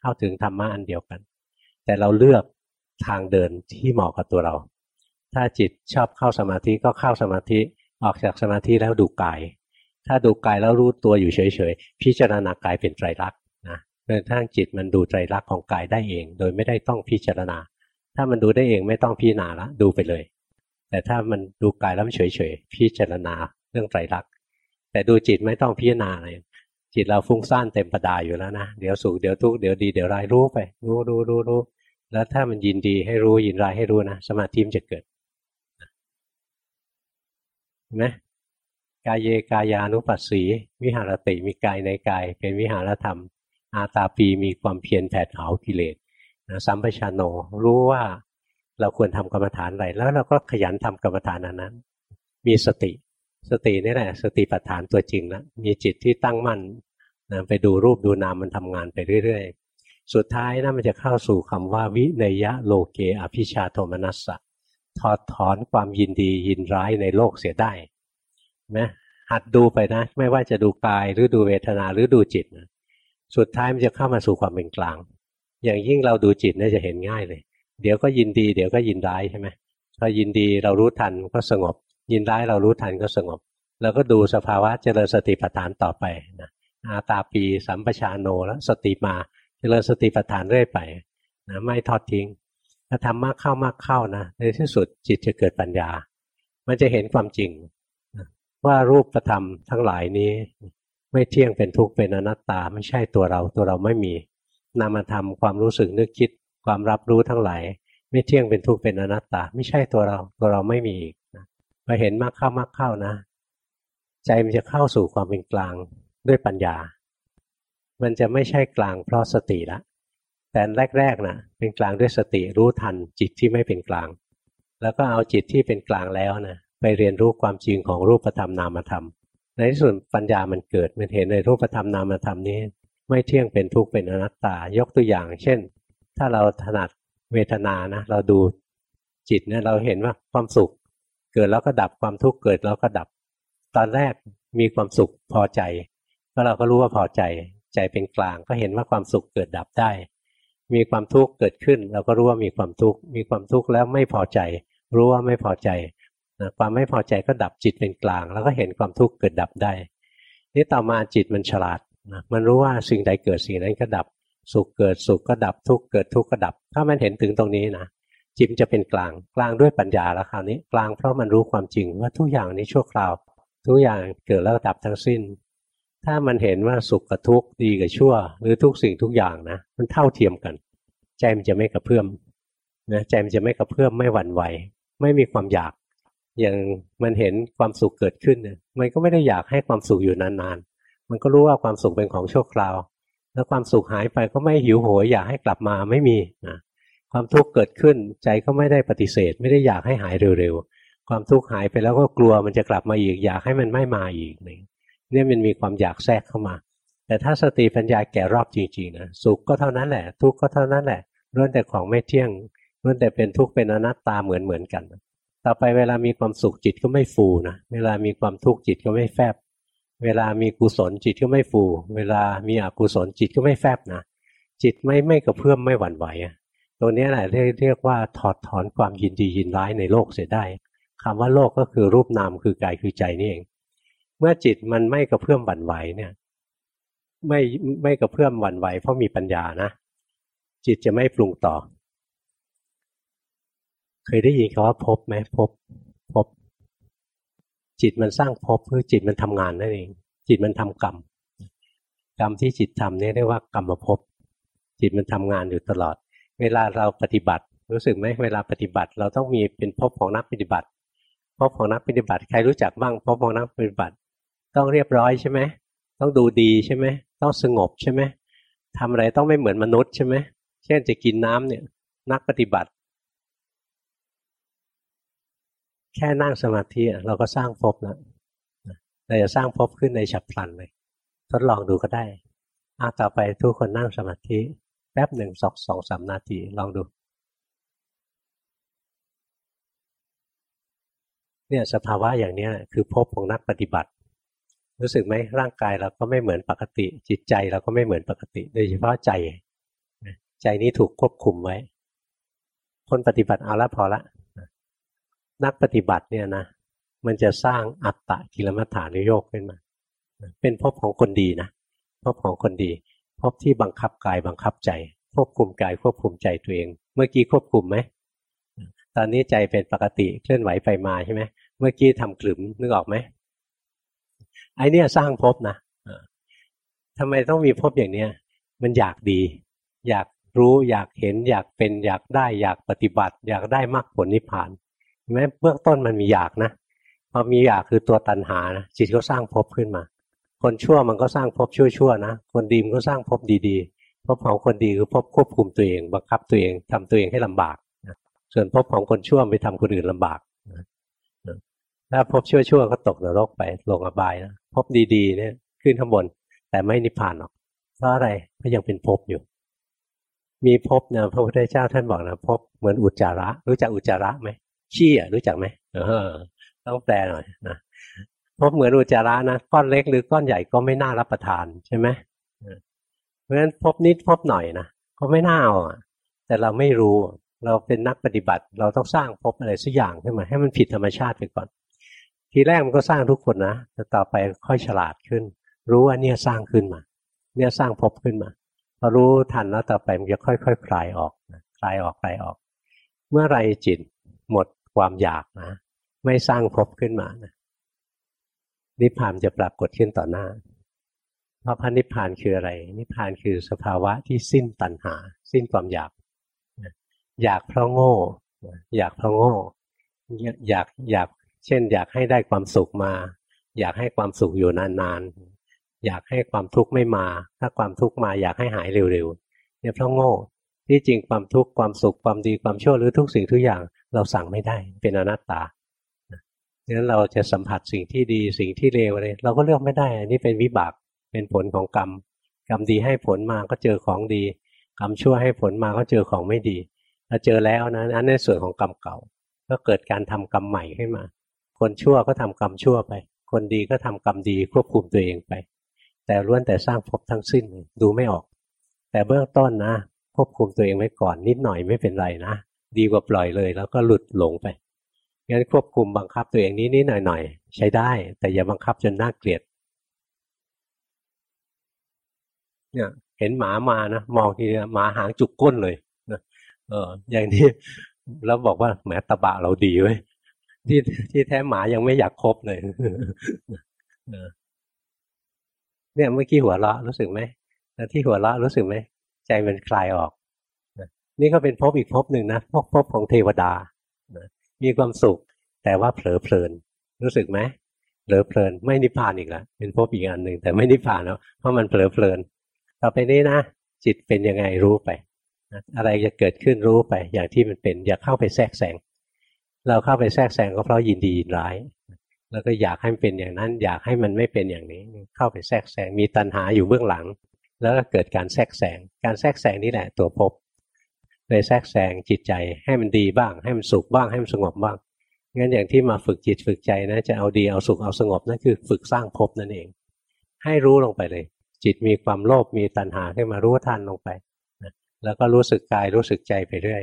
เข้าถึงธรรมะอันเดียวกัน แต่เราเลือกทางเดินที่เหมาะกับตัวเรา ถ้าจิตชอบเข้าสมาธิก็เข้าสมาธิออกจากสมาธิแล้วดูกาย ถ้าดูกายแล้วรู้ตัวอยู่เฉยๆ พิจารณากายเป็นไตรลักษณ์นะเดินทางจิตมันดูไตรลักษณ์ของกายได้เอง โดยไม่ได้ต้องพิจารณา ถ้ามันดูได้เองไม่ต้องพิจารณาละดูไปเลย แต่ถ้ามันดูกายแล้วเฉยๆพิจารณา เรื่องไตรลักษณ์แต่ดูจิตไม่ต้องพิจารณาเลยจิตเราฟุ้งซ่านเต็มประดาอยู่แล้วนะเดี๋ยวสุขเดี๋ยวทุกข์เดี๋ยวดีเดี๋ยวร้ายรู้ไป รู้รู้รู้รู้แล้วถ้ามันยินดีให้รู้ยินร้ายให้รู้นะสมาธิมันจะเกิดเห็นไหมกายเยกายานุปัสสี วิหารติมีกายในกาย เป็นวิหารธรรม อาตาปีมีความเพียรแผดเผากิเลสนะสัมปชานโนรู้ว่าเราควรทำกรรมฐานอะไรแล้วเราก็ขยันทำกรรมฐานนั้น มีสติ สตินี่แหละ สติปัฏฐานตัวจริงนะมีจิตที่ตั้งมั่นนะไปดูรูปดูนามมันทำงานไปเรื่อยๆ สุดท้ายนะมันจะเข้าสู่คำว่าวิเนยะโลเกอภิชาโทมนัสสะถอดถอนความยินดียินร้ายในโลกเสียได้ไหมหัดดูไปนะ ไม่ว่าจะดูกายหรือดูเวทนาหรือดูจิตนะสุดท้ายมันจะเข้ามาสู่ความเป็นกลาง อย่างยิ่งเราดูจิตเนี่ยจะเห็นง่ายเลย เดี๋ยวก็ยินดี เดี๋ยวก็ยินร้ายใช่ไหมพอยินดีเรารู้ทันก็สงบ ยินร้ายเรารู้ทันก็สงบ แล้วก็ดูสภาวะเจริญสติปัฏฐานต่อไปนะอาตาปีสัมปชาโนแล้วสติมาเจริญสติปัฏฐานเรื่อยไปนะไม่ทอดทิ้งถ้าทำมากเข้ามากเข้านะในที่สุดจิตจะเกิดปัญญา มันจะเห็นความจริงว่ารูปธรรมทั้งหลายนี้ ไม่เที่ยงเป็นทุกข์เป็นอนัตตาไม่ใช่ตัวเราตัวเราไม่มีนามธรรมความรู้สึกนึกคิด ความรับรู้ทั้งหลาย ไม่เที่ยงเป็นทุกข์เป็นอนัตตา ไม่ใช่ตัวเราตัวเราไม่มีอีก อเห็นมากเข้ามากเข้านะ ใจมันจะเข้าสู่ความเป็นกลางด้วยปัญญา มันจะไม่ใช่กลางเพราะสติละแต่แรกๆนะเป็นกลางด้วยสติรู้ทันจิตที่ไม่เป็นกลาง แล้วก็เอาจิตที่เป็นกลางแล้วนะไปเรียนรู้ความจริงของรูปธรรมนามธรรม ในที่สุดปัญญามันเกิดมันเห็นในรูปธรรมนามธรรมนี้ ไม่เที่ยงเป็นทุกข์เป็นอนัตตายกตัวอย่าง เช่น ถ้าเราถนัดเวทนานะเราดูจิตเนี่ยเราเห็นว่าความสุข เกิดแล้วก็ดับความทุกข์เกิดแล้วก็ดับ ตอนแรกมีความสุขพอใจ ก็เราก็รู้ว่าพอใจ ใจเป็นกลางก็เห็นว่าความสุขเกิดดับได้ มีความทุกข์เกิดขึ้น เราก็รู้ว่ามีความทุกข์มีความทุกข์แล้วไม่พอใจ รู้ว่าไม่พอใจนะความไม่พอใจก็ดับจิตเป็นกลาง แล้วก็เห็นความทุกข์เกิดดับได้ นี่ต่อมาจิตมันฉลาดนะมันรู้ว่าสิ่งใดเกิดสิ่งนั้นก็ดับ สุขเกิดสุขก็ดับทุกข์เกิดทุกข์ก็ดับ ถ้ามันเห็นถึงตรงนี้นะ จิตจะเป็นกลางกลางด้วยปัญญาแล้วคราวนี้กลางเพราะมันรู้ความจริงว่าทุกอย่างนี้ชั่วคราว ทุกอย่างเกิดแล้วดับทั้งสิ้น ถ้ามันเห็นว่าสุขกับทุกข์ดีกับชั่ว หรือทุกสิ่งทุกอย่างนะ มันเท่าเทียมกัน ใจมันจะไม่กระเพื่อมนะใจมันจะไม่กระเพื่อมไม่หวั่นไหว ไม่มีความอยาก อย่างมันเห็นความสุขเกิดขึ้นเนี่ยมันก็ไม่ได้อยากให้ความสุขอยู่นานๆมันก็รู้ว่าความสุขเป็นของชั่วคราว แล้วความสุขหายไปก็ไม่หิวโหยอยากให้กลับมาไม่มีนะ ความทุกข์เกิดขึ้นใจก็ไม่ได้ปฏิเสธ ไม่ได้อยากให้หายเร็วๆ ความทุกข์หายไปแล้วก็กลัวมันจะกลับมาอีก อยากให้มันไม่มาอีกเนี่ยมันมีความอยากแทรกเข้ามา แต่ถ้าสติปัญญาแก่รอบจริงๆนะสุขก็เท่านั้นแหละ ทุกข์ก็เท่านั้นแหละล้วนแต่ของไม่เที่ยงล้วนแต่เป็นทุกข์เป็นอนัตตาเหมือนเหมือนกัน ต่อไปเวลามีความสุขจิตก็ไม่ฟูนะเวลามีความทุกข์จิตก็ไม่แฟบ เวลามีกุศลจิตก็ไม่ฟู เวลามีอกุศลจิตก็ไม่แฟบนะจิตไม่ไม่กระเพื่อมไม่หวั่นไหว ตัวนี้แหละเรียกว่าถอดถอนความยินดียินร้ายในโลกเสียได้คำว่าโลกก็คือรูปนามคือกายคือใจนี่เอง เมื่อจิตมันไม่กระเพื่อมหวั่นไหวเนี่ย ไม่ไม่กระเพื่อมหวั่นไหวเพราะมีปัญญานะ จิตจะไม่ปรุงต่อ เคยได้ยินคำว่าพบไหมพบพบ จิตมันสร้างพบคือจิตมันทำงานนั่นเอง จิตมันทำกรรมกรรมที่จิตทำนี่เรียกว่ากรรมภพจิตมันทำงานอยู่ตลอด เวลาเราปฏิบัติ รู้สึกไหมเวลาปฏิบัติ เราต้องมีเป็นภพของนักปฏิบัติภพของนักปฏิบัติใครรู้จักบ้างภพของนักปฏิบัติ ต้องเรียบร้อยใช่ไหมต้องดูดีใช่ไหมต้องสงบใช่ไหมทำอะไรต้องไม่เหมือนมนุษย์ใช่ไหมเช่นจะกินน้ำเนี่ย นักปฏิบัติ แค่นั่งสมาธิเราก็สร้างภพแล้วเราจะสร้างภพขึ้นในฉับพลันเลยทดลองดูก็ได้อาต่อไปทุกคนนั่งสมาธิ แป๊บหนึ่งสองสองสามนาทีลองดู เนี่ยสภาวะอย่างนี้คือภพของนักปฏิบัติ รู้สึกไหมร่างกายเราก็ไม่เหมือนปกติ จิตใจเราก็ไม่เหมือนปกติ โดยเฉพาะใจ ใจนี้ถูกควบคุมไว้ คนปฏิบัติเอาละพอละ นักปฏิบัติเนี่ยนะมันจะสร้างอัตตะกิลมัฏฐานุโยกขึ้นมา เป็นภพของคนดีนะภพของคนดี ภพที่บังคับกายบังคับใจควบคุมกายควบคุมใจตัวเอง เมื่อกี้ควบคุมไหมตอนนี้ใจเป็นปกติเคลื่อนไหวไปมาใช่ไหมเมื่อกี้ทำกลุ่มนึกออกไหมไอเนี้ยสร้างภพนะทำไมต้องมีภพอย่างเนี้ยมันอยากดี อยากรู้อยากเห็น อยากเป็นอยากได้ อยากปฏิบัติ อยากได้มรรคผลนิพพานแม้เบื้องต้นมันมีอยากนะพอมีอยากคือตัวตัณหานะจิตก็สร้างภพขึ้นมา คนชั่วมันก็สร้างภพชั่วๆนะ คนดีมันก็สร้างภพดีๆภพของคนดีคือภพควบคุมตัวเอง บังคับตัวเองทำตัวเองให้ลำบากนะส่วนภพของคนชั่วไปทำคนอื่นลำบากนะถ้าพบชั่วๆก็ตกนรกไปลงอบายนะพบดีๆเนี่ยขึ้นข้างบน แต่ไม่นิพพานหรอกเพราะอะไรเพราะยังเป็นภพอยู่ มีภพเนี่ยพระพุทธเจ้าท่านบอกนะภพเหมือนอุจจาระ รู้จักอุจจาระไหมขี้อะรู้จักไหมเออต้องแปลหน่อยนะ ภพเหมือนอุจจาระนะก้อนเล็กหรือก้อนใหญ่ก็ไม่น่ารับประทานใช่ไหมเพราะฉะนั้นพบนิดพบหน่อยนะก็ไม่น่าเอาแต่เราไม่รู้เราเป็นนักปฏิบัติ เราต้องสร้างพบอะไรสักอย่างขึ้นมาให้มันผิดธรรมชาติไปก่อน ทีแรกมันก็สร้างทุกคนนะแต่ต่อไปค่อยฉลาดขึ้น รู้ว่าเนี่ยสร้างขึ้นมา เนี่ยสร้างพบขึ้นมาพอรู้ทันแล้วต่อไปมันจะค่อยๆคคลายออกคลายออกคลายออก เมื่อไรจิตหมดความอยากนะ ไม่สร้างพบขึ้นมานะ นิพพานจะปรากฏขึ้นต่อหน้า เพราะพระนิพพานคืออะไร นิพพานคือสภาวะที่สิ้นตัณหา สิ้นความอยาก อยากเพราะโง่ อยากเพราะโง่ อยากอยาก เช่น อยากให้ได้ความสุขมา อยากให้ความสุขอยู่นานๆ อยากให้ความทุกข์ไม่มา ถ้าความทุกข์มาอยากให้หายเร็วๆ เนี่ยเพราะโง่ ที่จริงความทุกข์ความสุขความดีความชั่วหรือทุกสิ่งทุกอย่างเราสั่งไม่ได้ เป็นอนัตตา งนั้นเราจะสัมผัสสิ่งที่ดีสิ่งที่เลวอะไรเราก็เลือกไม่ได้ อันนี้เป็นวิบากเป็นผลของกรรม กรรมดีให้ผลมาก็เจอของดี กรรมชั่วให้ผลมาก็เจอของไม่ดีถ้าเจอแล้วนะอันนี้ส่วนของกรรมเก่า ก็เกิดการทำกรรมใหม่ขึ้นมา คนชั่วก็ทำกรรมชั่วไป คนดีก็ทำกรรมดีควบคุมตัวเองไป แต่ล้วนแต่สร้างภพทั้งสิ้นดูไม่ออก แต่เบื้องต้นนะควบคุมตัวเองไว้ก่อนนิดหน่อยไม่เป็นไรนะดีกว่าปล่อยเลย แล้วก็หลุดหลงไป งั้นควบคุมบังคับตัวเองนี้นิดหน่อยหน่อยใช้ได้ แต่อย่าบังคับจนน่าเกลียดเนี่ยเห็นหมามานะมองทีหมาหางจุกก้นเลยนะเออ อย่างนี้แล้วบอกว่าแหมตะบะเราดีเว้ยที่ที่แท้หมายังไม่อยากคบเลยเนี่ยเมื่อกี้หัวเราะรู้สึกไหมแล้วที่หัวเราะรู้สึกไหมใจมันคลายออกนี่ก็เป็นภพอีกภพหนึ่งนะพวกภพของเทวดา มีความสุข แต่ว่าเผลอเพลิน รู้สึกไหมเผลอเพลิน ไม่นิพพานอีกแล้วเป็นภพอีกอันหนึ่งแต่ไม่นิพพานแล้วเพราะมันเผลอเพลิน ต่อไปนี้นะจิตเป็นยังไงรู้ไปอะไรจะเกิดขึ้นรู้ไป อย่างที่มันเป็น อย่าเข้าไปแทรกแซงเราเข้าไปแทรกแซงก็เพราะยินดียินร้าย แล้วก็อยากให้มันเป็นอย่างนั้น อยากให้มันไม่เป็นอย่างนี้ เข้าไปแทรกแซงมีตัณหาอยู่เบื้องหลัง แล้วก็เกิดการแทรกแซงการแทรกแซงนี่แหละตัวภพ เลยแทรกแซงจิตใจให้มันดีบ้าง ให้มันสุขบ้างให้มันสงบบ้างงั้นอย่างที่มาฝึกจิตฝึกใจนะจะเอาดีเอาสุขเอาสงบนั่นคือฝึกสร้างภพนั่นเอง ให้รู้ลงไปเลย จิตมีความโลภมีตัณหาขึ้นมารู้ทันลงไปนะแล้วก็รู้สึกกายรู้สึกใจไปเรื่อย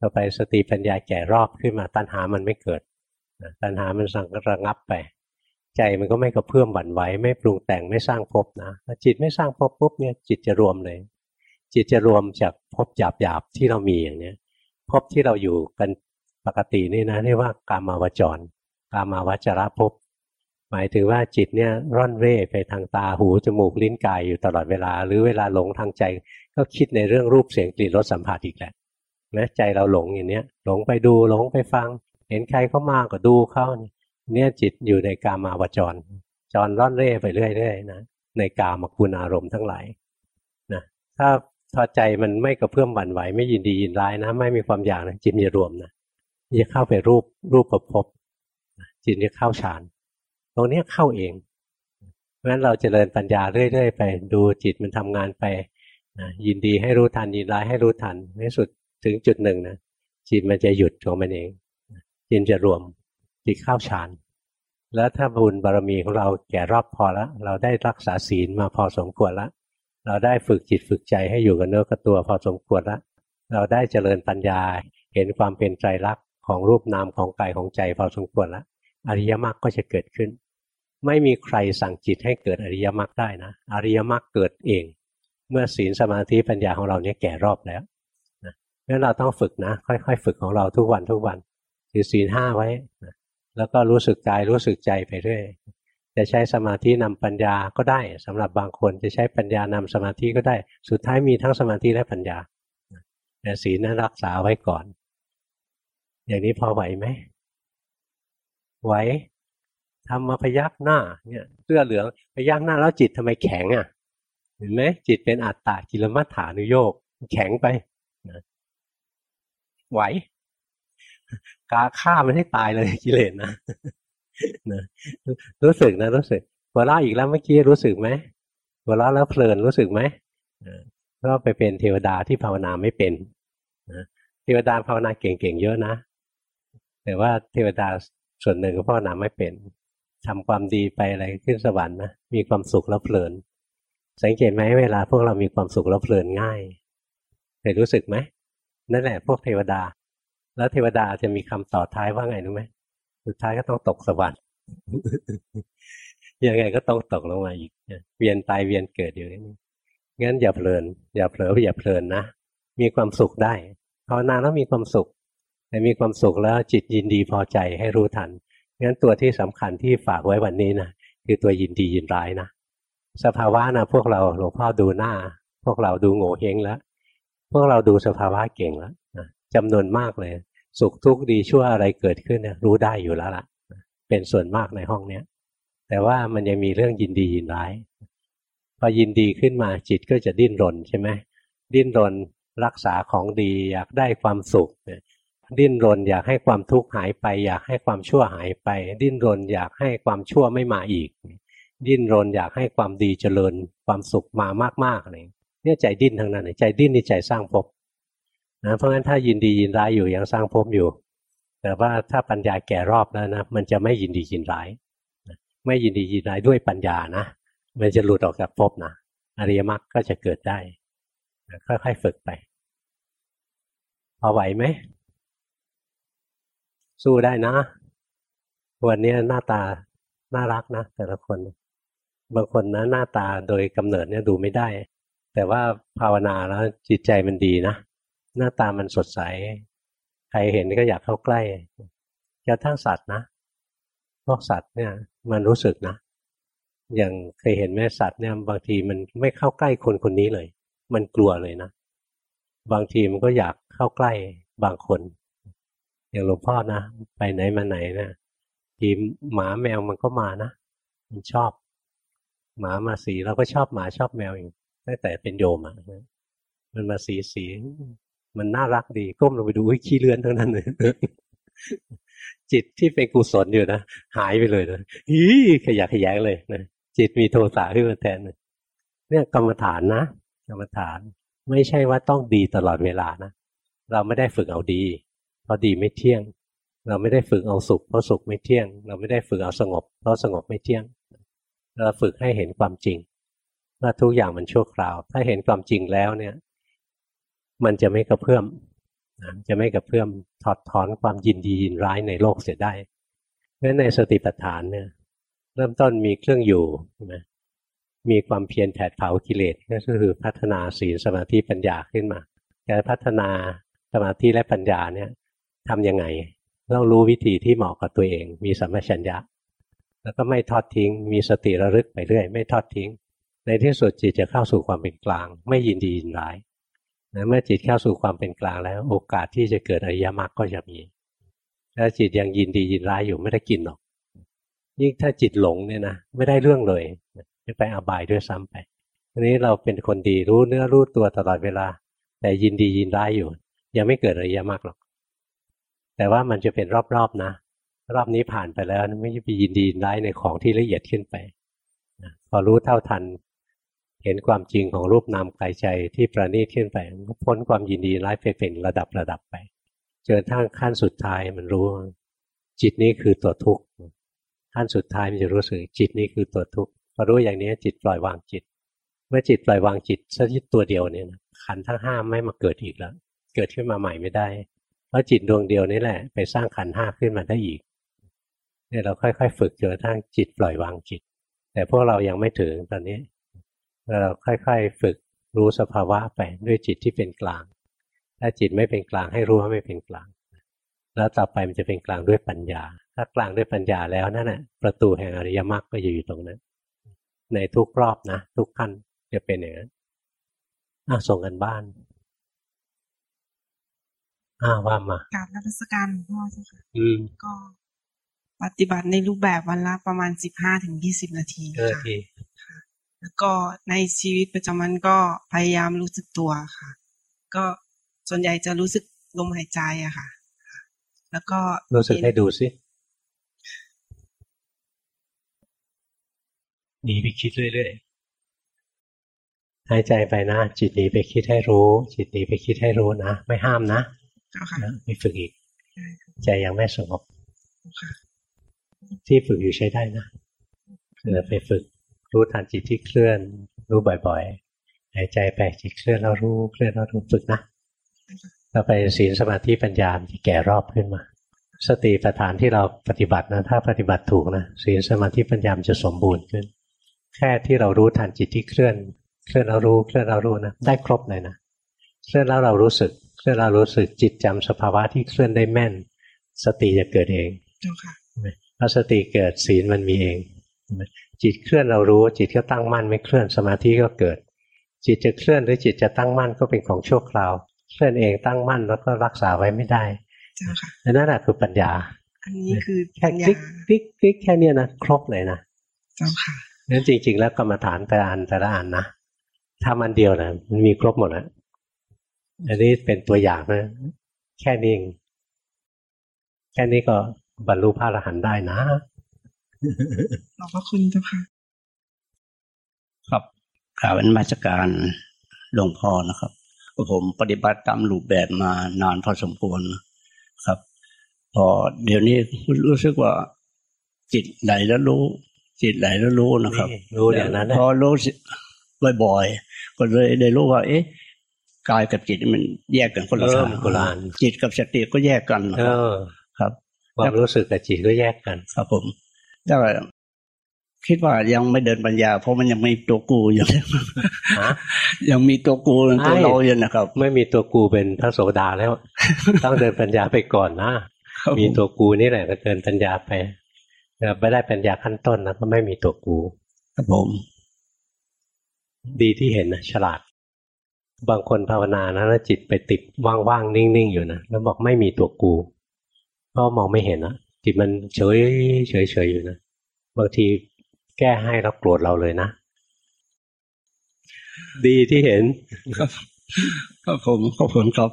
ต่อไปสติปัญญาแก่รอบขึ้นมาตัณหามันไม่เกิดนะตัณหามันสั่งระงับไป ใจมันก็ไม่กระเพื่อมหวั่นไหวไม่ปรุงแต่งไม่สร้างภพนะจิตไม่สร้างภพปุ๊บเนี่ยจิตจะรวมเลย จิตจะรวมจากภพหยาบหยาบที่เรามีอย่างเนี้ยภพที่เราอยู่กันปกตินี่นะเรียกว่ากามาวจร กามาวจระภพหมายถึงว่าจิตเนี่ยร่อนเร่ไปทางตาหูจมูกลิ้นกายอยู่ตลอดเวลา หรือเวลาหลงทางใจ ก็คิดในเรื่องรูปเสียงกลิ่นรสสัมผัสอีกแหละนะใจเราหลงอย่างเนี้ย หลงไปดูหลงไปฟัง เห็นใครเขามาก็ดูเขาเนี่ยจิตอยู่ในกามาวจร จรร่อนเร่ไปเรื่อยๆนะในกามคุณอารมณ์ทั้งหลายนะถ้า พอใจมันไม่กระเพื่อมบั่นไหวไม่ยินดียินร้ายนะ ไม่มีความอยากนะจิตจะรวมนะจะเข้าไปรูปรูปประพบจิตจะเข้าฌานตรงนี้เข้าเองเพราะฉะนั้นเราจเจริญปัญญาเรื่อยๆไปดูจิตมันทำงานไปนะยินดีให้รู้ทันยินร้ายให้รู้ทันในสุดถึงจุดหนึ่งนะจิตมันจะหยุดของมันเองจิตจะรวมจิตเข้าฌานแล้วถ้าบุญบารมีของเราแก่รอบพอแล้ว เราได้รักษาศีลมาพอสมควรแล้ว เราได้ฝึกจิตฝึกใจให้อยู่กับเนื้อกับตัวพอสมควรแล้วเราได้เจริญปัญญาเห็นความเป็นใจรักของรูปนามของกายของใจพอสมควรแล้วอริยมรรคก็จะเกิดขึ้น ไม่มีใครสั่งจิตให้เกิดอริยมรรคได้นะ อริยมรรคเกิดเอง เมื่อศีลสมาธิปัญญาของเราเนี่ยแก่รอบแล้วนะงั้นเราต้องฝึกนะ ค่อยๆ ฝึกของเราทุกวันทุกวันถือศีลห้าไว้นะแล้วก็รู้สึกกายรู้สึกใจไปเรื่อย จะใช้สมาธินำปัญญาก็ได้สำหรับบางคนจะใช้ปัญญานำสมาธิก็ได้ สุดท้ายมีทั้งสมาธิและปัญญาแต่ศีลนั้นรักษาไว้ก่อน อย่างนี้พอไหวไหมไหวทำมาพยักหน้าเนี่ยเสื้อเหลืองพยักหน้าแล้วจิตทำไมแข็งอะ เห็นไหมจิตเป็นอัตตากิลมัฏฐานุโยกแข็งไปไหวกาฆ่ามันให้ตายเลยกิเลสนะ นะรู้สึกนะรู้สึกหัวเราะอีกแล้วเมื่อกี้รู้สึกไหมหัวเราะแล้วเพลินรู้สึกไหมก็ไปเป็นเทวดาที่ภาวนาไม่เป็นเทวดาภาวนาเก่งๆเยอะนะ แต่ว่าเทวดาส่วนหนึ่งก็ภาวนาไม่เป็นทำความดีไปอะไรขึ้นสวรรค์นะมีความสุขแล้วเพลิน สังเกตไหมเวลาพวกเรามีความสุขแล้วเพลินง่ายเคยรู้สึกไหมนั่นแหละพวกเทวดา แล้วเทวดาจะมีคำต่อท้ายว่าไงรู้ไหม สุดท้ายก็ต้องตกสวรรค์ยังไงก็ต้องตกลงมาอีกเวียนตายเวียนเกิดอยู่นี่งั้นอย่าเพลิน อย่าเผลออย่าเพลินนะมีความสุขได้ภาวนาแล้วมีความสุข แต่มีความสุขแล้วจิตยินดีพอใจให้รู้ทันงั้นตัวที่สำคัญที่ฝากไว้วันนี้นะคือตัวยินดียินร้ายนะสภาวะนะพวกเราหลวงพ่อดูหน้า พวกเราดูโง่เฮงแล้ว พวกเราดูสภาวะเก่งแล้วจำนวนมากเลย สุขทุกข์ดีชั่วอะไรเกิดขึ้นเนี่ยรู้ได้อยู่แล้วล่ะ เป็นส่วนมากในห้องเนี้ยแต่ว่ามันยังมีเรื่องยินดียินร้ายพอยินดีขึ้นมาจิตก็จะดิ้นรนใช่ไหมดิ้นรนรักษาของดีอยากได้ความสุขดิ้นรนอยากให้ความทุกข์หายไป อยากให้ความชั่วหายไป ดิ้นรนอยากให้ความชั่วไม่มาอีก ดิ้นรนอยากให้ความดีเจริญความสุขมามากๆอะไรเนี่ยใจดิ้นทั้งนั้นใจดิ้นนี่ใจสร้างภพ นะเพราะงั้นถ้ายินดียินร้ายอยู่ยังสร้างภพอยู่ แต่ว่าถ้าปัญญาแก่รอบแล้วนะมันจะไม่ยินดียินร้ายไม่ยินดียินร้ายด้วยปัญญานะมันจะหลุดออกจากภพนะอริยมรรคก็จะเกิดได้ค่อยๆฝึกไปพอไหวไหมสู้ได้นะ วันนี้หน้าตาน่ารักนะแต่ละคน บางคนนะหน้าตาโดยกำเนิดเนี่ยดูไม่ได้ แต่ว่าภาวนาแล้วจิตใจมันดีนะ หน้าตามันสดใส ใครเห็นก็อยากเข้าใกล้กระทั่งสัตว์นะพวกสัตว์เนี่ย มันรู้สึกนะ อย่างเคยเห็นแม่สัตว์เนี่ยบางทีมันไม่เข้าใกล้คนคนนี้เลย มันกลัวเลยนะบางทีมันก็อยากเข้าใกล้บางคน อย่างหลวงพ่อนะไปไหนมาไหนนะทีหมาแมวมันก็มานะมันชอบ หมามาสีเราก็ชอบหมาชอบแมวอยู่ตั้งแต่เป็นโยมอะมันมาสีสี มันน่ารักดีก้มลงไปดูขี้เลื่อนทั้งนั้นเลยจิตที่เป็นกุศลอยู่นะหายไปเลยนะฮีขยะขยงเลยนะจิตมีโทสะขึ้นมาแทนเนี่ยกรรมฐานนะกรรมฐานไม่ใช่ว่าต้องดีตลอดเวลานะเราไม่ได้ฝึกเอาดี เพราะดีไม่เที่ยง เราไม่ได้ฝึกเอาสุขเพราะสุขไม่เที่ยง เราไม่ได้ฝึกเอาสงบ เพราะสงบไม่เที่ยง เราฝึกให้เห็นความจริงว่าทุกอย่างมันชั่วคราว ถ้าเห็นความจริงแล้วเนี่ย มันจะไม่กระเพื่อมจะไม่กระเพื่อมถอดถอนความยินดียินร้ายในโลกเสียได้เพราะในสติปัฏฐานเนี่ย เริ่มต้นมีเครื่องอยู่นะมีความเพียรแผดเผากิเลสก็คือพัฒนาศีลสมาธิปัญญาขึ้นมาการพัฒนาสมาธิและปัญญาเนี่ยทำยังไงต้องรู้วิธีที่เหมาะกับตัวเอง มีสัมปชัญญะ แล้วก็ไม่ทอดทิ้ง มีสติระลึกไปเรื่อย ไม่ทอดทิ้ง ในที่สุดจิตจะเข้าสู่ความเป็นกลาง ไม่ยินดียินร้าย เมื่อจิตเข้าสู่ความเป็นกลางแล้ว โอกาสที่จะเกิดอริยมรรคก็จะมีถ้าจิตยังยินดียินร้ายอยู่ไม่ได้กินหรอกยิ่งถ้าจิตหลงเนี่ยนะไม่ได้เรื่องเลยจะไปอบายด้วยซ้ำไปทีนี้เราเป็นคนดีรู้เนื้อรู้ตัวตลอดเวลา แต่ยินดียินร้ายอยู่ ยังไม่เกิดอริยมรรคหรอก แต่ว่ามันจะเป็นรอบๆนะ รอบนี้ผ่านไปแล้วไม่ไปยินดียินร้ายในของที่ละเอียดขึ้นไปพอรู้เท่าทัน เห็นความจริงของรูปนามกายใจที่ประณีตขึ้นไปก็พ้นความยินดีร้ายไปเป็นระดับระดับไปเจอทั้งขั้นสุดท้ายมันรู้ จิตนี้คือตัวทุกข์ขั้นสุดท้ายมันจะรู้สึกจิตนี้คือตัวทุกข์พอรู้อย่างนี้จิตปล่อยวางจิต เมื่อจิตปล่อยวางจิตสักตัวเดียวเนี่ยขันทั้งห้าไม่มาเกิดอีกแล้ว เกิดขึ้นมาใหม่ไม่ได้ เพราะจิตดวงเดียวนี่แหละ ไปสร้างขันห้าขึ้นมาได้อีกเนี่ยเราค่อย ๆ ฝึกจนกระทั่งจิตปล่อยวางจิต แต่พวกเรายังไม่ถึงตอนนี้ เราค่อยๆ ฝึกรู้สภาวะไปด้วยจิตที่เป็นกลาง ถ้าจิตไม่เป็นกลางให้รู้ว่าไม่เป็นกลาง แล้วต่อไปมันจะเป็นกลางด้วยปัญญา ถ้ากลางด้วยปัญญาแล้วนั่นแหละประตูแห่งอริยมรรคก็จะอยู่ตรงนั้น ในทุกรอบนะ ทุกขั้นจะเป็นอย่างนั้นส่งกันบ้านอ้าว่ามาการรัชการหลวงพ่อเจ้าค่ะอืมก็ปฏิบัติในรูปแบบวันละประมาณสิบห้าถึงยี่สิบนาทีค่ะ แล้วก็ในชีวิตประจำวันก็พยายามรู้สึกตัวค่ะ ก็ส่วนใหญ่จะรู้สึกลมหายใจอะค่ะ แล้วก็รู้สึกให้ดูสิหนีไปคิดเรื่อยๆหายใจไปนะจิตหนีไปคิดให้รู้ จิตหนีไปคิดให้รู้นะไม่ห้ามนะไม่ฝึกอีก ใจยังไม่สงบที่ฝึกอยู่ใช้ได้นะเราไปฝึก รู้ทันจิตที่เคลื่อน รู้บ่อยๆ หายใจไปจิตเคลื่อนแล้วรู้เคลื่อนแล้วรู้ฝึกนะเราไปศีลสมาธิปัญญาที่แก่รอบขึ้นมา สติปัฏฐานที่เราปฏิบัตินะถ้าปฏิบัติถูกนะศีลสมาธิปัญญาจะสมบูรณ์ขึ้น แค่ที่เรารู้ทันจิตที่เคลื่อน เคลื่อนเรารู้เคลื่อนเรารู้นะได้ครบเลยนะเคลื่อนแล้วเรารู้สึกเคลื่อนเรารู้สึกจิตจำสภาวะที่เคลื่อนได้แม่น สติจะเกิดเองพอสติเกิดศีลมันมีเอง จิตเคลื่อนเรารู้ จิตก็ตั้งมั่นไม่เคลื่อนสมาธิก็เกิด จิตจะเคลื่อนหรือจิตจะตั้งมั่นก็เป็นของชั่วคราว เคลื่อนเองตั้งมั่นแล้วก็รักษาไว้ไม่ได้นั่นแหละคือปัญญา อันนี้คือแค่คลิกคลิกคลิกแค่นี้นะครบเลยนะเจ้าค่ะนั้นจริง ๆ แล้วกรรมฐานแต่อันแต่ละอันนะถ้ามันเดียวนะมันมีครบหมดแล้วอันนี้เป็นตัวอย่างนะแค่นี้เองแค่นี้ก็บรรลุพระอรหันต์ได้นะ ขอบพระคุณเจ้าค่ะครับข่าวเป็นมาจการหลวงพ่อนะครับ ผมปฏิบัติตามรูปแบบมานานพอสมควรครับ พอเดี๋ยวนี้รู้สึกว่า จิตไหลแล้วรู้ จิตไหลแล้วรู้นะครับ รู้อย่างนั้นพอรู้บ่อยๆก็เลยได้รู้ว่า เอ๊ะกายกับจิตมันแยกกันคนละทางจิตกับสติก็แยกกันครับความรู้สึกกับจิตก็แยกกัน ครับผม แต่คิดว่ายังไม่เดินปัญญา เพราะมันยังไม่ตัวกูอยู่ยังมีตัวกูตัวเราอยู่นะครับ ไม่มีตัวกูเป็นพระโสดาแล้ว ต้องเดินปัญญาไปก่อนนะมีตัวกูนี่แหละก็เดินปัญญาไปไม่ได้ปัญญาขั้นต้นนะก็ไม่มีตัวกูครับผม ดีที่เห็นนะฉลาด บางคนภาวนานะแล้วจิตไปติดว่างๆนิ่งๆอยู่นะแล้วบอกไม่มีตัวกู ก็มองไม่เห็นนะ จิตมันเฉยเฉยเฉยอยู่นะบางทีแก้ให้แล้วโกรธเราเลยนะ ดีที่เห็นครับครับผมขอบคุณครับ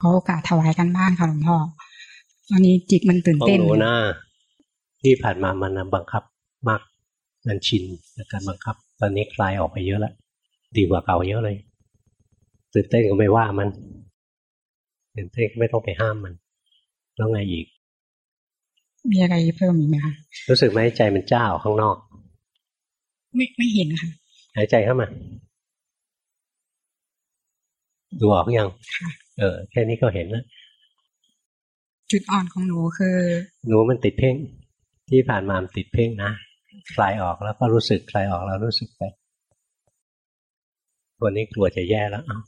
ขอโอกาสถวายกันบ้านค่ะหลวงพ่อตอนนี้จิตมันตื่นเต้นรู้นะที่ผ่านมามันบังคับมากมันชินในการบังคับ ตอนนี้คลายออกไปเยอะแล้วดีกว่าเก่าเยอะเลยตื่นเต้นก็ไม่ว่ามันตื่นเต้นก็ไม่ต้องไปห้ามมัน แล้วไงอีก มีอะไรเพิ่มอีกไหมคะรู้สึกไหมใจมันเจ้าข้างนอก ไม่ไม่เห็นค่ะ หายใจเข้ามาดูออกยังเออ แค่นี้ก็เห็นแล้วจุดอ่อนของหนูคือ หนูมันติดเพ่ง ที่ผ่านมามันติดเพ่งนะคลายออกแล้วก็รู้สึกคลายออกแล้วรู้สึกไปวันนี้กลัวจะแย่แล้วอ้า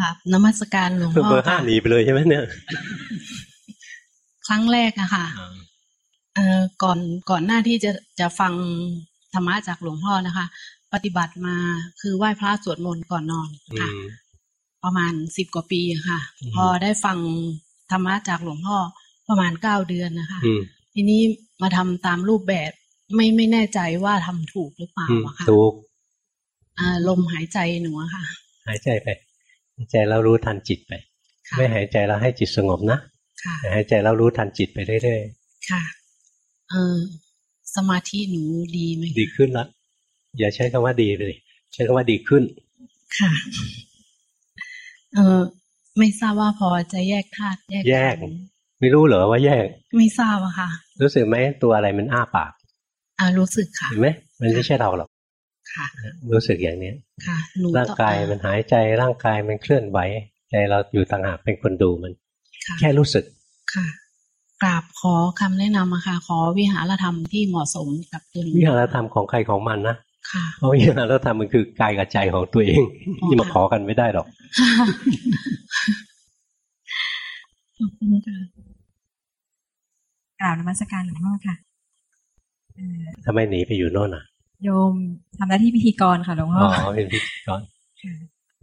ครับนมัสการหลวงพ่อเบอร์ห้าหนีไปเลยใช่ไหมเนี่ย ครั้งแรกอะค่ะเอ่อก่อนก่อนหน้าที่จะจะฟังธรรมะจากหลวงพ่อนะคะ ปฏิบัติมาคือไหว้พระสวดมนต์ก่อนนอนค่ะ ประมาณสิบกว่าปีค่ะ พอได้ฟังธรรมะจากหลวงพ่อประมาณเก้าเดือนนะคะ ทีนี้มาทำตามรูปแบบไม่ไม่แน่ใจว่าทำถูกหรือเปล่าอะค่ะถูกลมหายใจหนูค่ะ หายใจไปหาย ใจแล้วรู้ทันจิตไป ไม่หายใจแล้วให้จิตสงบนะหายใจแล้วรู้ทันจิตไปเรื่อยๆค่ะเออสมาธิหนูดีไหมดีขึ้นละอย่าใช้คำว่าดีเลย ใช้คำว่าดีขึ้น ค่ะ เออไม่ทราบว่าพอจะแยกธาตุแยกแยก ไม่รู้เหรอว่าแยก ไม่ทราบอะค่ะ รู้สึกไหมตัวอะไรมันอ้าปาก อ่ารู้สึกค่ะเห็นไหมมันไม่ใช่เราหรอกค่ะ รู้สึกอย่างนี้ค่ะร่างกายมันหายใจร่างกายมันเคลื่อนไหวใจเราอยู่ต่างหากเป็นคนดูมัน แค่รู้สึกค่ะกราบขอคำแนะนำค่ะขอวิหารธรรมที่เหมาะสมกับตัววิหารธรรมของใครของมันนะค่ะเพราะวิหารธรรมมันคือกายกับใจของตัวเองที่มาขอกันไม่ได้หรอกขอบคุณค่ะกราบนมัสการหลวงพ่อค่ะทำไมหนีไปอยู่โน่นอะ โยมทำหน้าที่พิธีกรค่ะหลวงพ่ออ๋อเป็นพิธีกร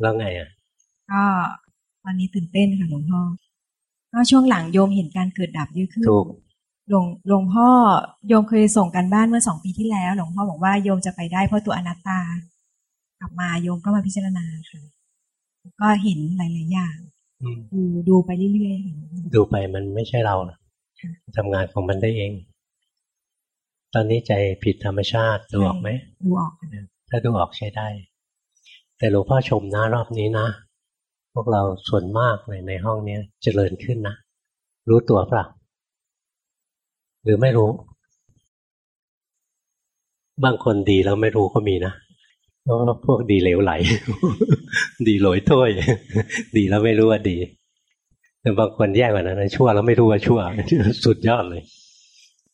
แล้วไงอะก็ตอนนี้ตื่นเต้นค่ะหลวงพ่อก็ช่วงหลังโยมเห็นการเกิดดับเยอะขึ้นถูกหลวงหลวงพ่อโยมเคยส่งกันบ้านเมื่อสองปีที่แล้ว หลวงพ่อบอกว่าโยมจะไปได้เพราะตัวอนัตตา กลับมาโยมก็มาพิจารณาค่ะก็เห็นหลายๆอย่างดูดูไปเรื่อยๆดูไปมันไม่ใช่เราทำงานของมันได้เอง ตอนนี้ใจผิดธรรมชาติดูออกไหมดูออกถ้าดูออกใช้ได้ แต่หลวงพ่อชมนะรอบนี้นะ พวกเราส่วนมากเลยในห้องนี้เจริญขึ้นนะ รู้ตัวเปล่าหรือไม่รู้ บางคนดีแล้วไม่รู้ก็มีนะเพราะพวกดีเหลวไหล ดีลอยถ้วย ดีแล้วไม่รู้ว่าดี แต่บางคนแย่กว่านั้นชั่วแล้วไม่รู้ว่าชั่ว สุดยอดเลย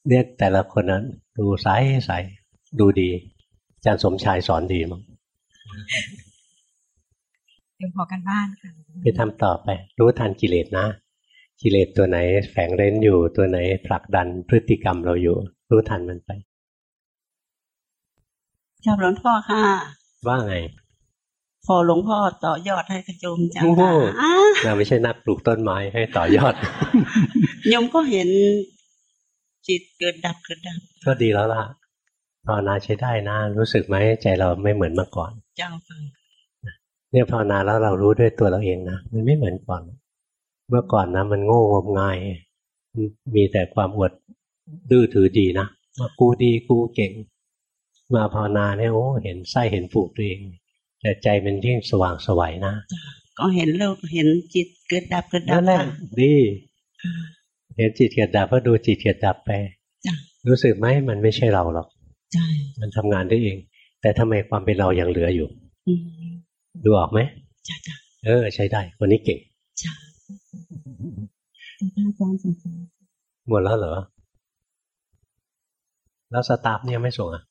เนี่ยแต่ละคนนั้น ดูใสใสดูดีอาจารย์สมชายสอนดีมั้งเดี๋ยวพอกันบ้านค่ะไปทำต่อไป รู้ทันกิเลสนะ กิเลสตัวไหนแฝงเร้นอยู่ตัวไหนผลักดันพฤติกรรมเราอยู่ รู้ทันมันไปชอบหลวงพ่อค่ะ ว่าไง พอหลวงพ่อต่อยอดให้กระโยมจังเราไม่ใช่นักปลูกต้นไม้ให้ต่อยอดโยมก็เห็น จิตเกิดดับเกิดดับก็ดีแล้วล่ะภาวนาใช้ได้นะรู้สึกไหมใจเราไม่เหมือนเมื่อก่อน เจ้าค่ะเนี่ยภาวนาแล้วเรารู้ด้วยตัวเราเองนะมันไม่เหมือนก่อน เมื่อก่อนนะ มันโง่งมงาย มีแต่ความอวดดื้อถือดีนะว่ากูดีกูเก่ง มาภาวนาเนี่ยโอ้เห็นไส้เห็นผูกตัวเองแต่ใจมันยิ่งสว่างสวัยนะก็เห็นโลกเห็นจิตเกิดดับเกิดดับนั่นแหละดี เห็นจิตเกิดดับก็ดูจิตเกิดดับไปรู้สึกไหมมันไม่ใช่เราหรอกใช่มันทำงานได้เอง แต่ทำไมความเป็นเรายังเหลืออยู่ดูออกไหมใช่จ้ะเออ ใช้ได้คนนี้เก่งใช่หมดแล้วเหรอ แล้วสตาฟเนี่ยไม่ส่งอะ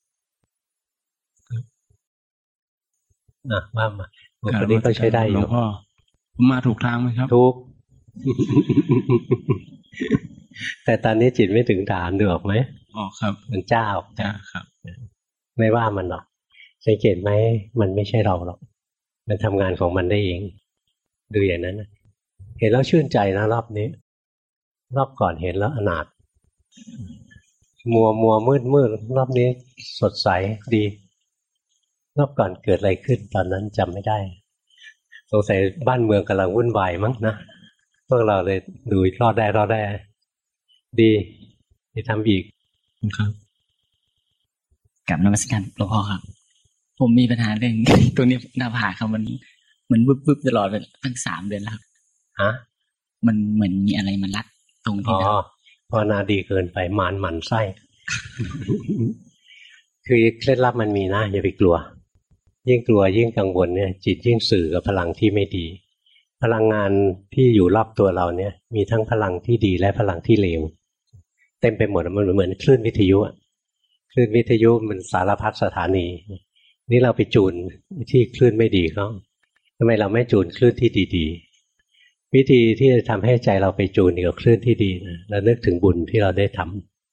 นะว่ามาคนนี้ก็ใช้ได้อยู่หลวงพ่อผมมาถูกทางไหมครับ ถูก แต่ตอนนี้จิตไม่ถึงฐานดูออกไหมอ๋อครับ มันเจ้าจ้าครับ ไม่ว่ามันหรอก สังเกตไหมมันไม่ใช่เราหรอก มันทำงานของมันได้เอง ดูอย่างนั้นเห็นแล้วชื่นใจนะรอบนี้ รอบก่อนเห็นแล้วอนาถมัวมัวมืดมืดรอบนี้สดใสดี รอบก่อนเกิดอะไรขึ้นตอนนั้นจำไม่ได้ สงสัยบ้านเมืองกำลังวุ่นวายมั้งนะพ วกเราเลยดูรอดได้รอดได้ ดีจะทำอีกครับกับนมัสการหลวงพ่อครับ ผมมีปัญหาเรื่องตรงนี้หน้าผากครับมันเหมือนบึบๆตลอดไปตั้งสามเดือนแล้วครับฮะมันเหมือนมีอะไรมันรัดตรงที่นั้นพอนาดีเกินไปมานหมันไส้คือเคล็ดลับมันมีนะอย่าไปกลัว ยิ่งกลัวยิ่งกังวลเนี่ย จิตยิ่งสื่อกับพลังที่ไม่ดี พลังงานที่อยู่รอบตัวเราเนี่ย มีทั้งพลังที่ดีและพลังที่เลวเต็มไปหมดมันเหมือนคลื่นวิทยุคลื่นวิทยุมันสารพัดสถานี นี่เราไปจูนที่คลื่นไม่ดีเขาทำไมเราไม่จูนคลื่นที่ดีๆ วิธีที่จะทำให้ใจเราไปจูนกับคลื่นที่ดีนะเรานึกถึงบุญที่เราได้ท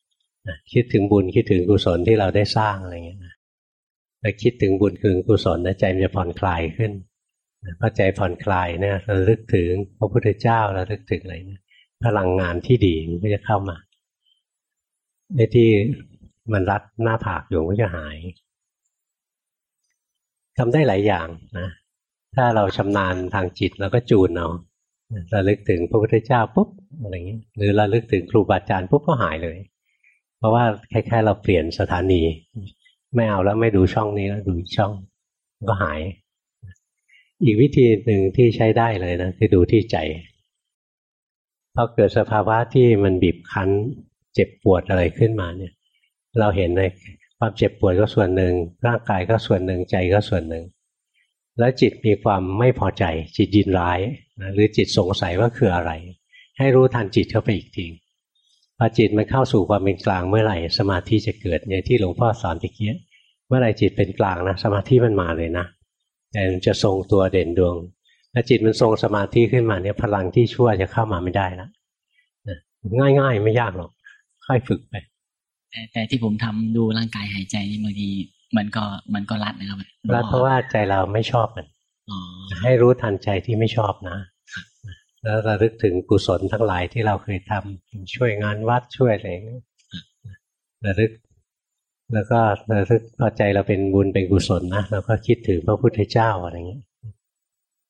ำคิดถึงบุญคิดถึงกุศลที่เราได้สร้างอะไรเงี้ยถ้าคิดถึงบุญถึงกุศลนะใจมันจะผ่อนคลายขึ้น พอใจผ่อนคลายเนี่ยเราลึกถึงพระพุทธเจ้าเราลึกถึงอะไรเนี่ยพลังงานที่ดีมันก็จะเข้ามาในที่มันรัดหน้าผากอยู่ก็จะหายทำได้หลายอย่างนะถ้าเราชำนาญทางจิตเราก็จูนเอาเราลึกถึงพระพุทธเจ้าปุ๊บอะไรอย่างนี้หรือเราลึกถึงครูบาอาจารย์ปุ๊บก็หายเลย เพราะว่าคล้ายๆเราเปลี่ยนสถานี ไม่เอาแล้วไม่ดูช่องนี้แล้วดูช่องก็หาย อีกวิธีหนึ่งที่ใช้ได้เลยนะคือดูที่ใจพอเกิดสภาวะที่มันบีบคั้น เจ็บปวดอะไรขึ้นมาเนี่ย เราเห็นในความเจ็บปวดก็ส่วนหนึ่ง ร่างกายก็ส่วนหนึ่งใจก็ส่วนหนึ่ง แล้วจิตมีความไม่พอใจ จิตยินร้ายนะหรือจิตสงสัยว่าคืออะไร ให้รู้ทันจิตเข้าไปอีกทีพอจิตมันเข้าสู่ความเป็นกลางเมื่อไหร่สมาธิจะเกิดอย่างที่หลวงพ่อสอนตะเกียเมื่อไหร่จิตเป็นกลางนะสมาธิมันมาเลยนะ แต่มันจะทรงตัวเด่นดวงถ้าจิตมันทรงสมาธิขึ้นมาเนี่ยพลังที่ชั่วจะเข้ามาไม่ได้แล้วง่ายๆไม่ยากหรอกค่อยฝึกไป แต่แต่ที่ผมทำดูร่างกายหายใจนี่บางทีมันก็มันก็รัดนะครับรัดเพราะว่าใจเราไม่ชอบมันให้รู้ทันใจที่ไม่ชอบนะ แล้วระลึกถึงกุศลทั้งหลายที่เราเคยทำช่วยงานวัดช่วยอะไรระลึก แล้วก็ระลึกพอใจเราเป็นบุญเป็นกุศลนะเราก็คิดถึงพระพุทธเจ้าอะไรอย่างนี้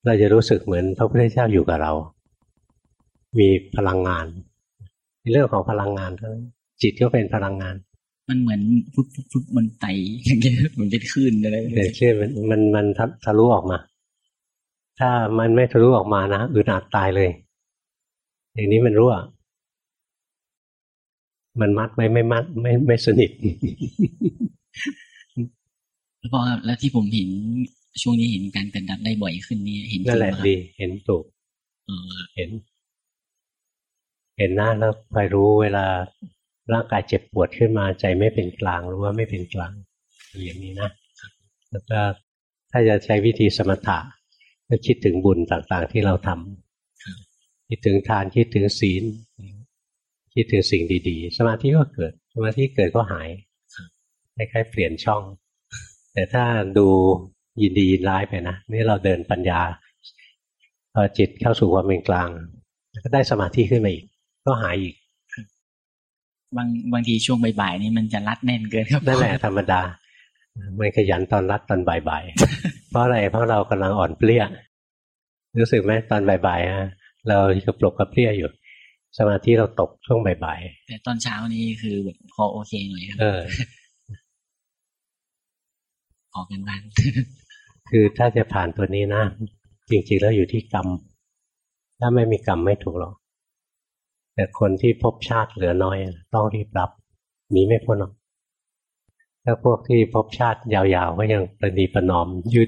เราจะรู้สึกเหมือนพระพุทธเจ้าอยู่กับเรา มีพลังงานในเรื่องของพลังงานเท่านั้นจิตก็เป็นพลังงาน มันเหมือนฟุบฟุบฟุบมันไตอย่างเงี้ยมันเป็นคลื่นอะไรเป็นคลื่นมันมันมันทะลุออกมา ถ้ามันไม่ทะลุออกมานะอึดอัดตายเลย อย่างนี้มันรั่ว มันมัดไว้ไม่มัดไม่ไม่สนิทแล้วพอแล้วที่ผมเห็นช่วงนี้เห็นการเกิดดับได้บ่อยขึ้นนี่เห็นนั่นแหละดีเห็นถูกเห็น เห็นหน้าแล้วคอยรู้เวลาร่างกายเจ็บปวดขึ้นมาใจไม่เป็นกลางรู้ว่าไม่เป็นกลางอย่างนี้นะแล้วก็ถ้าจะใช้วิธีสมถะก็คิดถึงบุญต่างๆที่เราทำคิดถึงทานคิดถึงศีล คิดถึงสิ่งดีๆ สมาธิก็เกิด สมาธิเกิดก็หายคล้ายๆเปลี่ยนช่อง แต่ถ้าดูยินดียินร้ายไปนะนี่เราเดินปัญญาพอจิตเข้าสู่ความเป็นกลาง ก็ได้สมาธิขึ้นมาอีก ก็หายอีก บางบางทีช่วงบ่ายๆนี่มันจะรัดแน่นเกินครับนั่นแหละธรรมดามันขยันตอนรัดตอนบ่ายๆ เพราะอะไร เพราะเรากำลังอ่อนเปลี้ย รู้สึกไหมตอนบ่ายๆฮะเรากระปลกกระเปรี้ยอยู่ สมาธิเราตกช่วงบ่ายๆแต่ตอนเช้านี้คือแบบพอโอเคหน่อยครับเออออกกันบ้านคือถ้าจะผ่านตัวนี้นะ จริงๆแล้วอยู่ที่กรรม ถ้าไม่มีกรรมไม่ถูกหรอก แต่คนที่พบชาติเหลือน้อย ต้องรีบรับหนีไม่พ้นหรอกถ้าพวกที่พบชาติยาวๆก็ยังประนีประนอม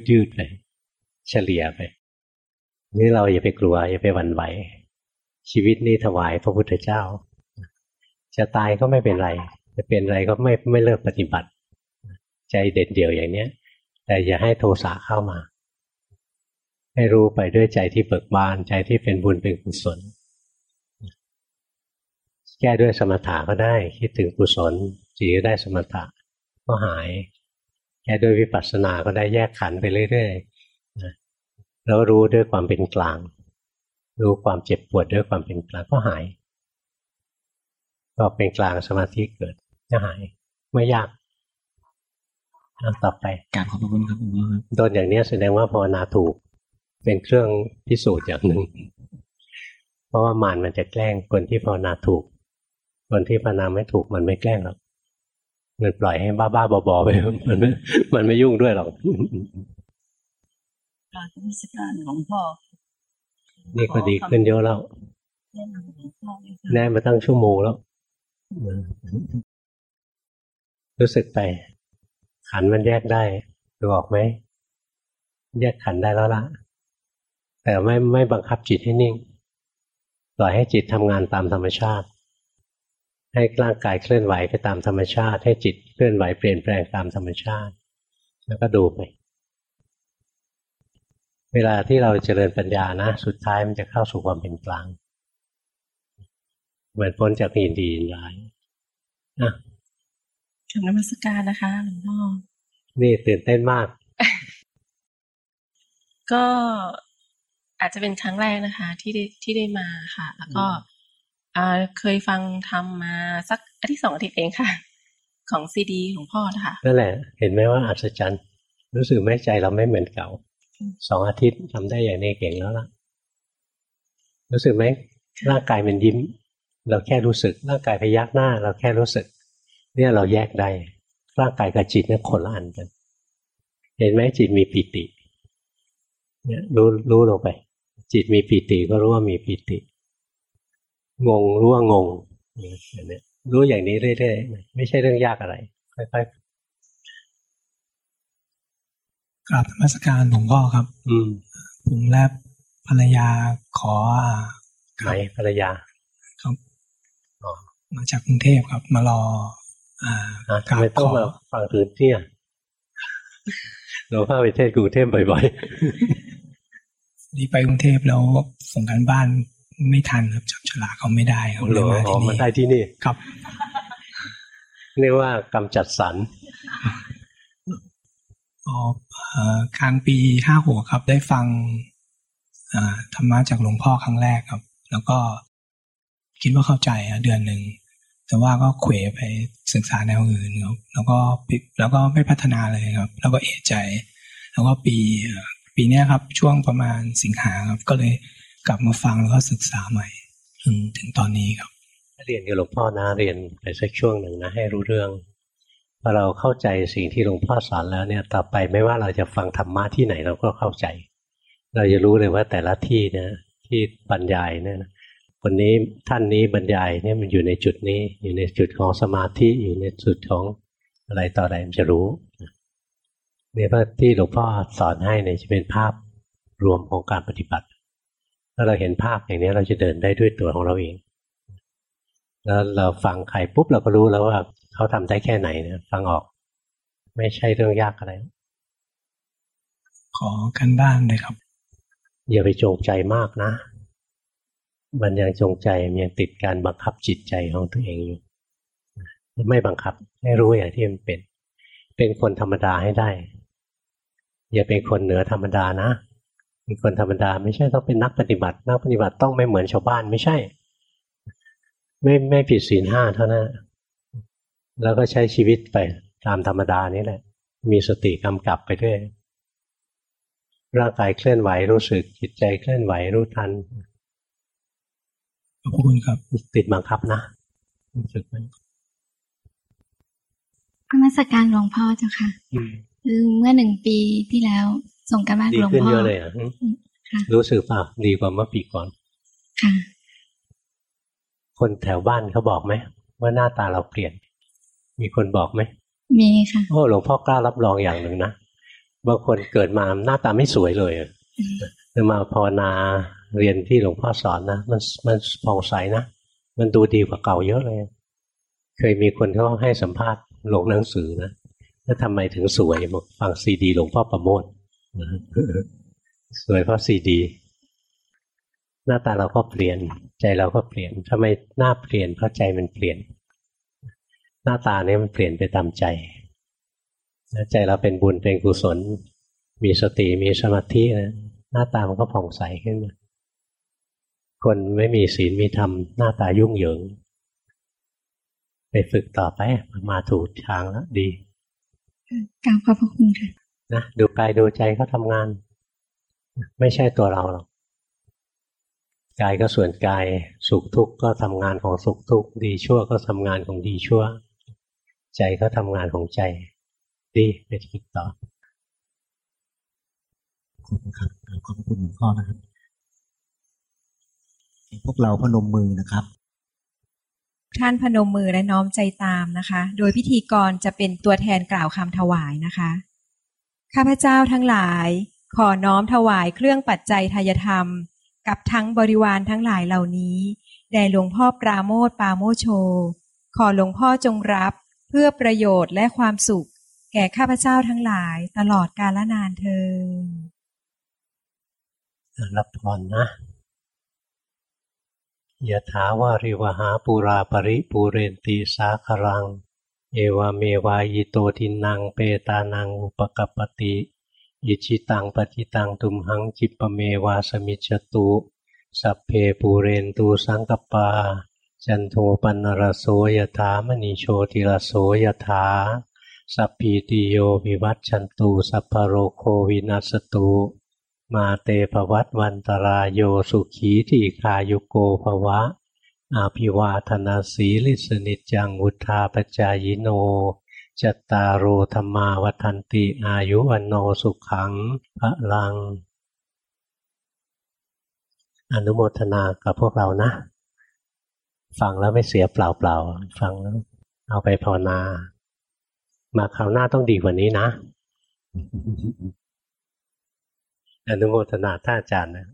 ยืดๆไปเฉลี่ยไป นี่เราอย่าไปกลัว อย่าไปหวั่นไหว ชีวิตนี้ถวายพระพุทธเจ้า จะตายก็ไม่เป็นไร จะเป็นอะไรก็ไม่ไม่เลิกปฏิบัติ ใจเด็ดเดี่ยวอย่างเนี้ย แต่อย่าให้โทสะเข้ามา ให้รู้ไปด้วยใจที่เบิกบานใจที่เป็นบุญเป็นกุศล แก้ด้วยสมถะก็ได้ คิดถึงกุศลจีก็ได้สมถะก็หาย แก้ด้วยวิปัสสนาก็ได้แยกขันไปเรื่อยๆแล้วรู้ด้วยความเป็นกลาง รู้ความเจ็บปวดด้วยความเป็นกลางก็หายก็เป็นกลางสมาธิเกิดจะหายไม่ยากต่อไปการขอบคุณครับโดนอย่างนี้แสดงว่าภาวนาถูก เป็นเครื่องพิสูจน์อย่างหนึ่ง เพราะว่ามานมันจะแกล้งคนที่ภาวนาถูก คนที่ภาวนาไม่ถูกมันไม่แกล้งหรอกมันปล่อยให้บ้าๆบอๆไปมันไม่มันไม่ยุ่งด้วยหรอกการวิชการหลวงพ่อ นี่ก็ดีขึ้นเยอะแล้วแน่มาตั้งชั่วโมงแล้ว รู้สึกไป ขันมันแยกได้ดูออกไหม แยกขันได้แล้วละแต่ไม่ไม่บังคับจิตให้นิ่ง ปล่อยให้จิตทำงานตามธรรมชาติ ให้ร่างกายเคลื่อนไหวไปตามธรรมชาติ ให้จิตเคลื่อนไหวเปลี่ยนแปลงตามธรรมชาติ แล้วก็ดูไป เวลาที่เราเจริญปัญญานะ สุดท้ายมันจะเข้าสู่ความเป็นกลางเหมือนพ้นจากหินดีนร้ายนะคำนมัสการนะคะหลวงพ่อ นี่ตื่นเต้นมาก ก็อาจจะเป็นครั้งแรกนะคะ ที่ได้ที่ได้มาค่ะ แล้วก็เคยฟังทำมาสักอาทิตย์สองอาทิตย์เองค่ะ ของซีดีของพ่อนะคะนั่นแหละ เห็นไหมว่าอัศจรรย์ รู้สึกไม่ใจเราไม่เหมือนเก่า สองอาทิตย์ทำได้อย่างนี้เก่งแล้วล่ะ รู้สึกไหมร่างกายมันยิ้ม เราแค่รู้สึก ร่างกายพยักหน้า เราแค่รู้สึก เนี่ยเราแยกได้ ร่างกายกับจิตเนี่ยคนละอันกัน เห็นไหมจิตมีปีติ เนี่ยรู้รู้ลงไป จิตมีปีติก็รู้ว่ามีปีติ งงรู้ว่างงอย่างนี้รู้อย่างนี้เรื่อยๆไม่ใช่เรื่องยากอะไรค่อยๆ กราบธรรมสการหลวงพ่อครับ อืมผมและภรรยาขอไหนภรรยา ครับมาจากกรุงเทพครับ มารอ อ่าการต้องมาฟังพื้นที่เราพาไปเทศกรุงเทพบ่อยๆนี่ไปกรุงเทพแล้วส่งกันบ้านไม่ทันครับจับฉลากเขาไม่ได้ครับเลยมาที่นี่มันได้ที่นี่ครับเรียกว่ากำจัดสรร อ๋อกลางปีห้าหัวครับ ได้ฟังธรรมะจากหลวงพ่อครั้งแรกครับ แล้วก็คิดว่าเข้าใจเดือนหนึ่งแต่ว่าก็เขวไปศึกษาแนวอื่นครับแล้วก็ปิดแล้วก็ไม่พัฒนาเลยครับ แล้วก็เอะใจ แล้วก็ปีปีนี้ครับ ช่วงประมาณสิงหาครับ ก็เลยกลับมาฟังแล้วก็ศึกษาใหม่ถึงถึงตอนนี้ครับ เรียนกับหลวงพ่อนะเรียนไปสักช่วงหนึ่งนะให้รู้เรื่อง พอเราเข้าใจสิ่งที่หลวงพ่อสอนแล้วเนี่ยต่อไปไม่ว่าเราจะฟังธรรมะที่ไหนเราก็เข้าใจ เราจะรู้เลยว่าแต่ละที่นี่ยที่บรรยายเนี่ยคนนี้ท่านนี้บรรยายเนี่ยมันอยู่ในจุดนี้ อยู่ในจุดของสมาธิอยู่ในจุดของอะไรต่ออะไรมันจะรู้เนี่ยพระที่หลวงพ่อสอนให้เนี่ยจะเป็นภาพรวมของการปฏิบัติถ้าเราเห็นภาพอย่างนี้เราจะเดินได้ด้วยตัวของเราเอง แล้วเราฟังใครปุ๊บเราก็รู้แล้วว่า เขาทำได้แค่ไหนเนี่ยฟังออก ไม่ใช่เรื่องยากอะไร ขอกันบ้านเลยครับ อย่าไปจงใจมากนะ มันยังจงใจมันยังติดการบังคับจิตใจของตัวเองอยู่ไม่บังคับ ให้รู้อย่างที่มันเป็น เป็นคนธรรมดาให้ได้ อย่าเป็นคนเหนือธรรมดานะเป็นคนธรรมดาไม่ใช่ต้องเป็นนักปฏิบัติ นักปฏิบัติต้องไม่เหมือนชาวบ้านไม่ใช่ ไม่ไม่ผิดศีลห้าเท่านั้น แล้วก็ใช้ชีวิตไปตามธรรมดานี้แหละ มีสติกำกับไปด้วย ร่างกายเคลื่อนไหวรู้สึกจิตใจเคลื่อนไหวรู้ทันขอบคุณครับติดบังคับนะรู้สึกไหมนมัสการหลวงพ่อเจ้าค่ะคือเมื่อหนึ่งปีที่แล้ว ส่งกันบ้านหลวงพ่อดีขึ้นเยอะเลยอะรู้สึกเปล่าดีกว่าเมื่อปีก่อน ค่ะ คนแถวบ้านเขาบอกไหมว่าหน้าตาเราเปลี่ยน มีคนบอกไหม มีค่ะ โอ้หลวงพ่อกล้ารับรองอย่างหนึ่งนะ บางคนเกิดมาหน้าตาไม่สวยเลยแต่มาภาวนาเรียนที่หลวงพ่อสอนนะ มันมันผ่องใสนะ มันดูดีกว่าเก่าเยอะเลย เคยมีคนเขาให้สัมภาษณ์ลงหนังสือนะแล้วทำไมถึงสวยบอกฟังซีดีหลวงพ่อประโมทสวยเพราะซีดีหน้าตาเราก็เปลี่ยน ใจเราก็เปลี่ยนทำไมหน้าเปลี่ยนเพราะใจมันเปลี่ยน หน้าตาเนี่ยมันเปลี่ยนไปตามใจใจเราเป็นบุญเป็นกุศล มีสติมีสมาธินะหน้าตามันก็ผ่องใสขึ้นมาคนไม่มีศีลมีธรรมหน้าตายุ่งเหยิง ไปฝึกต่อไปมาถูกทางแล้วดีกราบขอบพระคุณค่ะนะดูกายดูใจเขาทำงาน ไม่ใช่ตัวเราหรอกกายก็ส่วนกายสุขทุกข์ก็ทำงานของสุขทุกข์ดีชั่วก็ทำงานของดีชั่ว ใจก็ทำงานของใจ ดีไปคิดต่อขอบคุณครับขอบคุณหลวงพ่อนะครับ พวกเราพนมมือนะครับ ท่านพนมมือและน้อมใจตามนะคะ โดยพิธีกรจะเป็นตัวแทนกล่าวคำถวายนะคะ ข้าพเจ้าทั้งหลาย ขอน้อมถวายเครื่องปัจจัยทายธรรม กับทั้งบริวารทั้งหลายเหล่านี้ แด่หลวงพ่อปราโมทปาโมโช ขอหลวงพ่อจงรับเพื่อประโยชน์และความสุข แก่ข้าพเจ้าทั้งหลายตลอดกาลนานเทอรับพรนะยะถาวาริวหาปุราปริปูเรนตีสาครัง เอวะเมวะ อิโตทินนังเปตานังอุปะกัปปะติอิจฉิตังปัตถิตังตุมหัง ขิปปะเมวะ สะมิชฌะตุ สัพเพปูเรนตุ สังกัปปา จันโทปัณณะระโส ยะถา มะณีโชติระโส ยะถาสัพพีติโยวิวัชชันตุ สัพพะโรโควินัสสะตุมาเต ภะวัตวันตะราโยสุขีทีฆายุโกภวะ อาภิวาธนาสีลิสนิจังวุธาปจายโนจตารโรธรรมาวันติอายุวันโนสุขังพระลัง อนุโมทนากับพวกเรานะ ฟังแล้วไม่เสียเปล่าๆฟังแล้วเอาไปภาวนา มาคราวหน้าต้องดีกว่านี้นะอนุโมทนาท่านอาจารย์นะ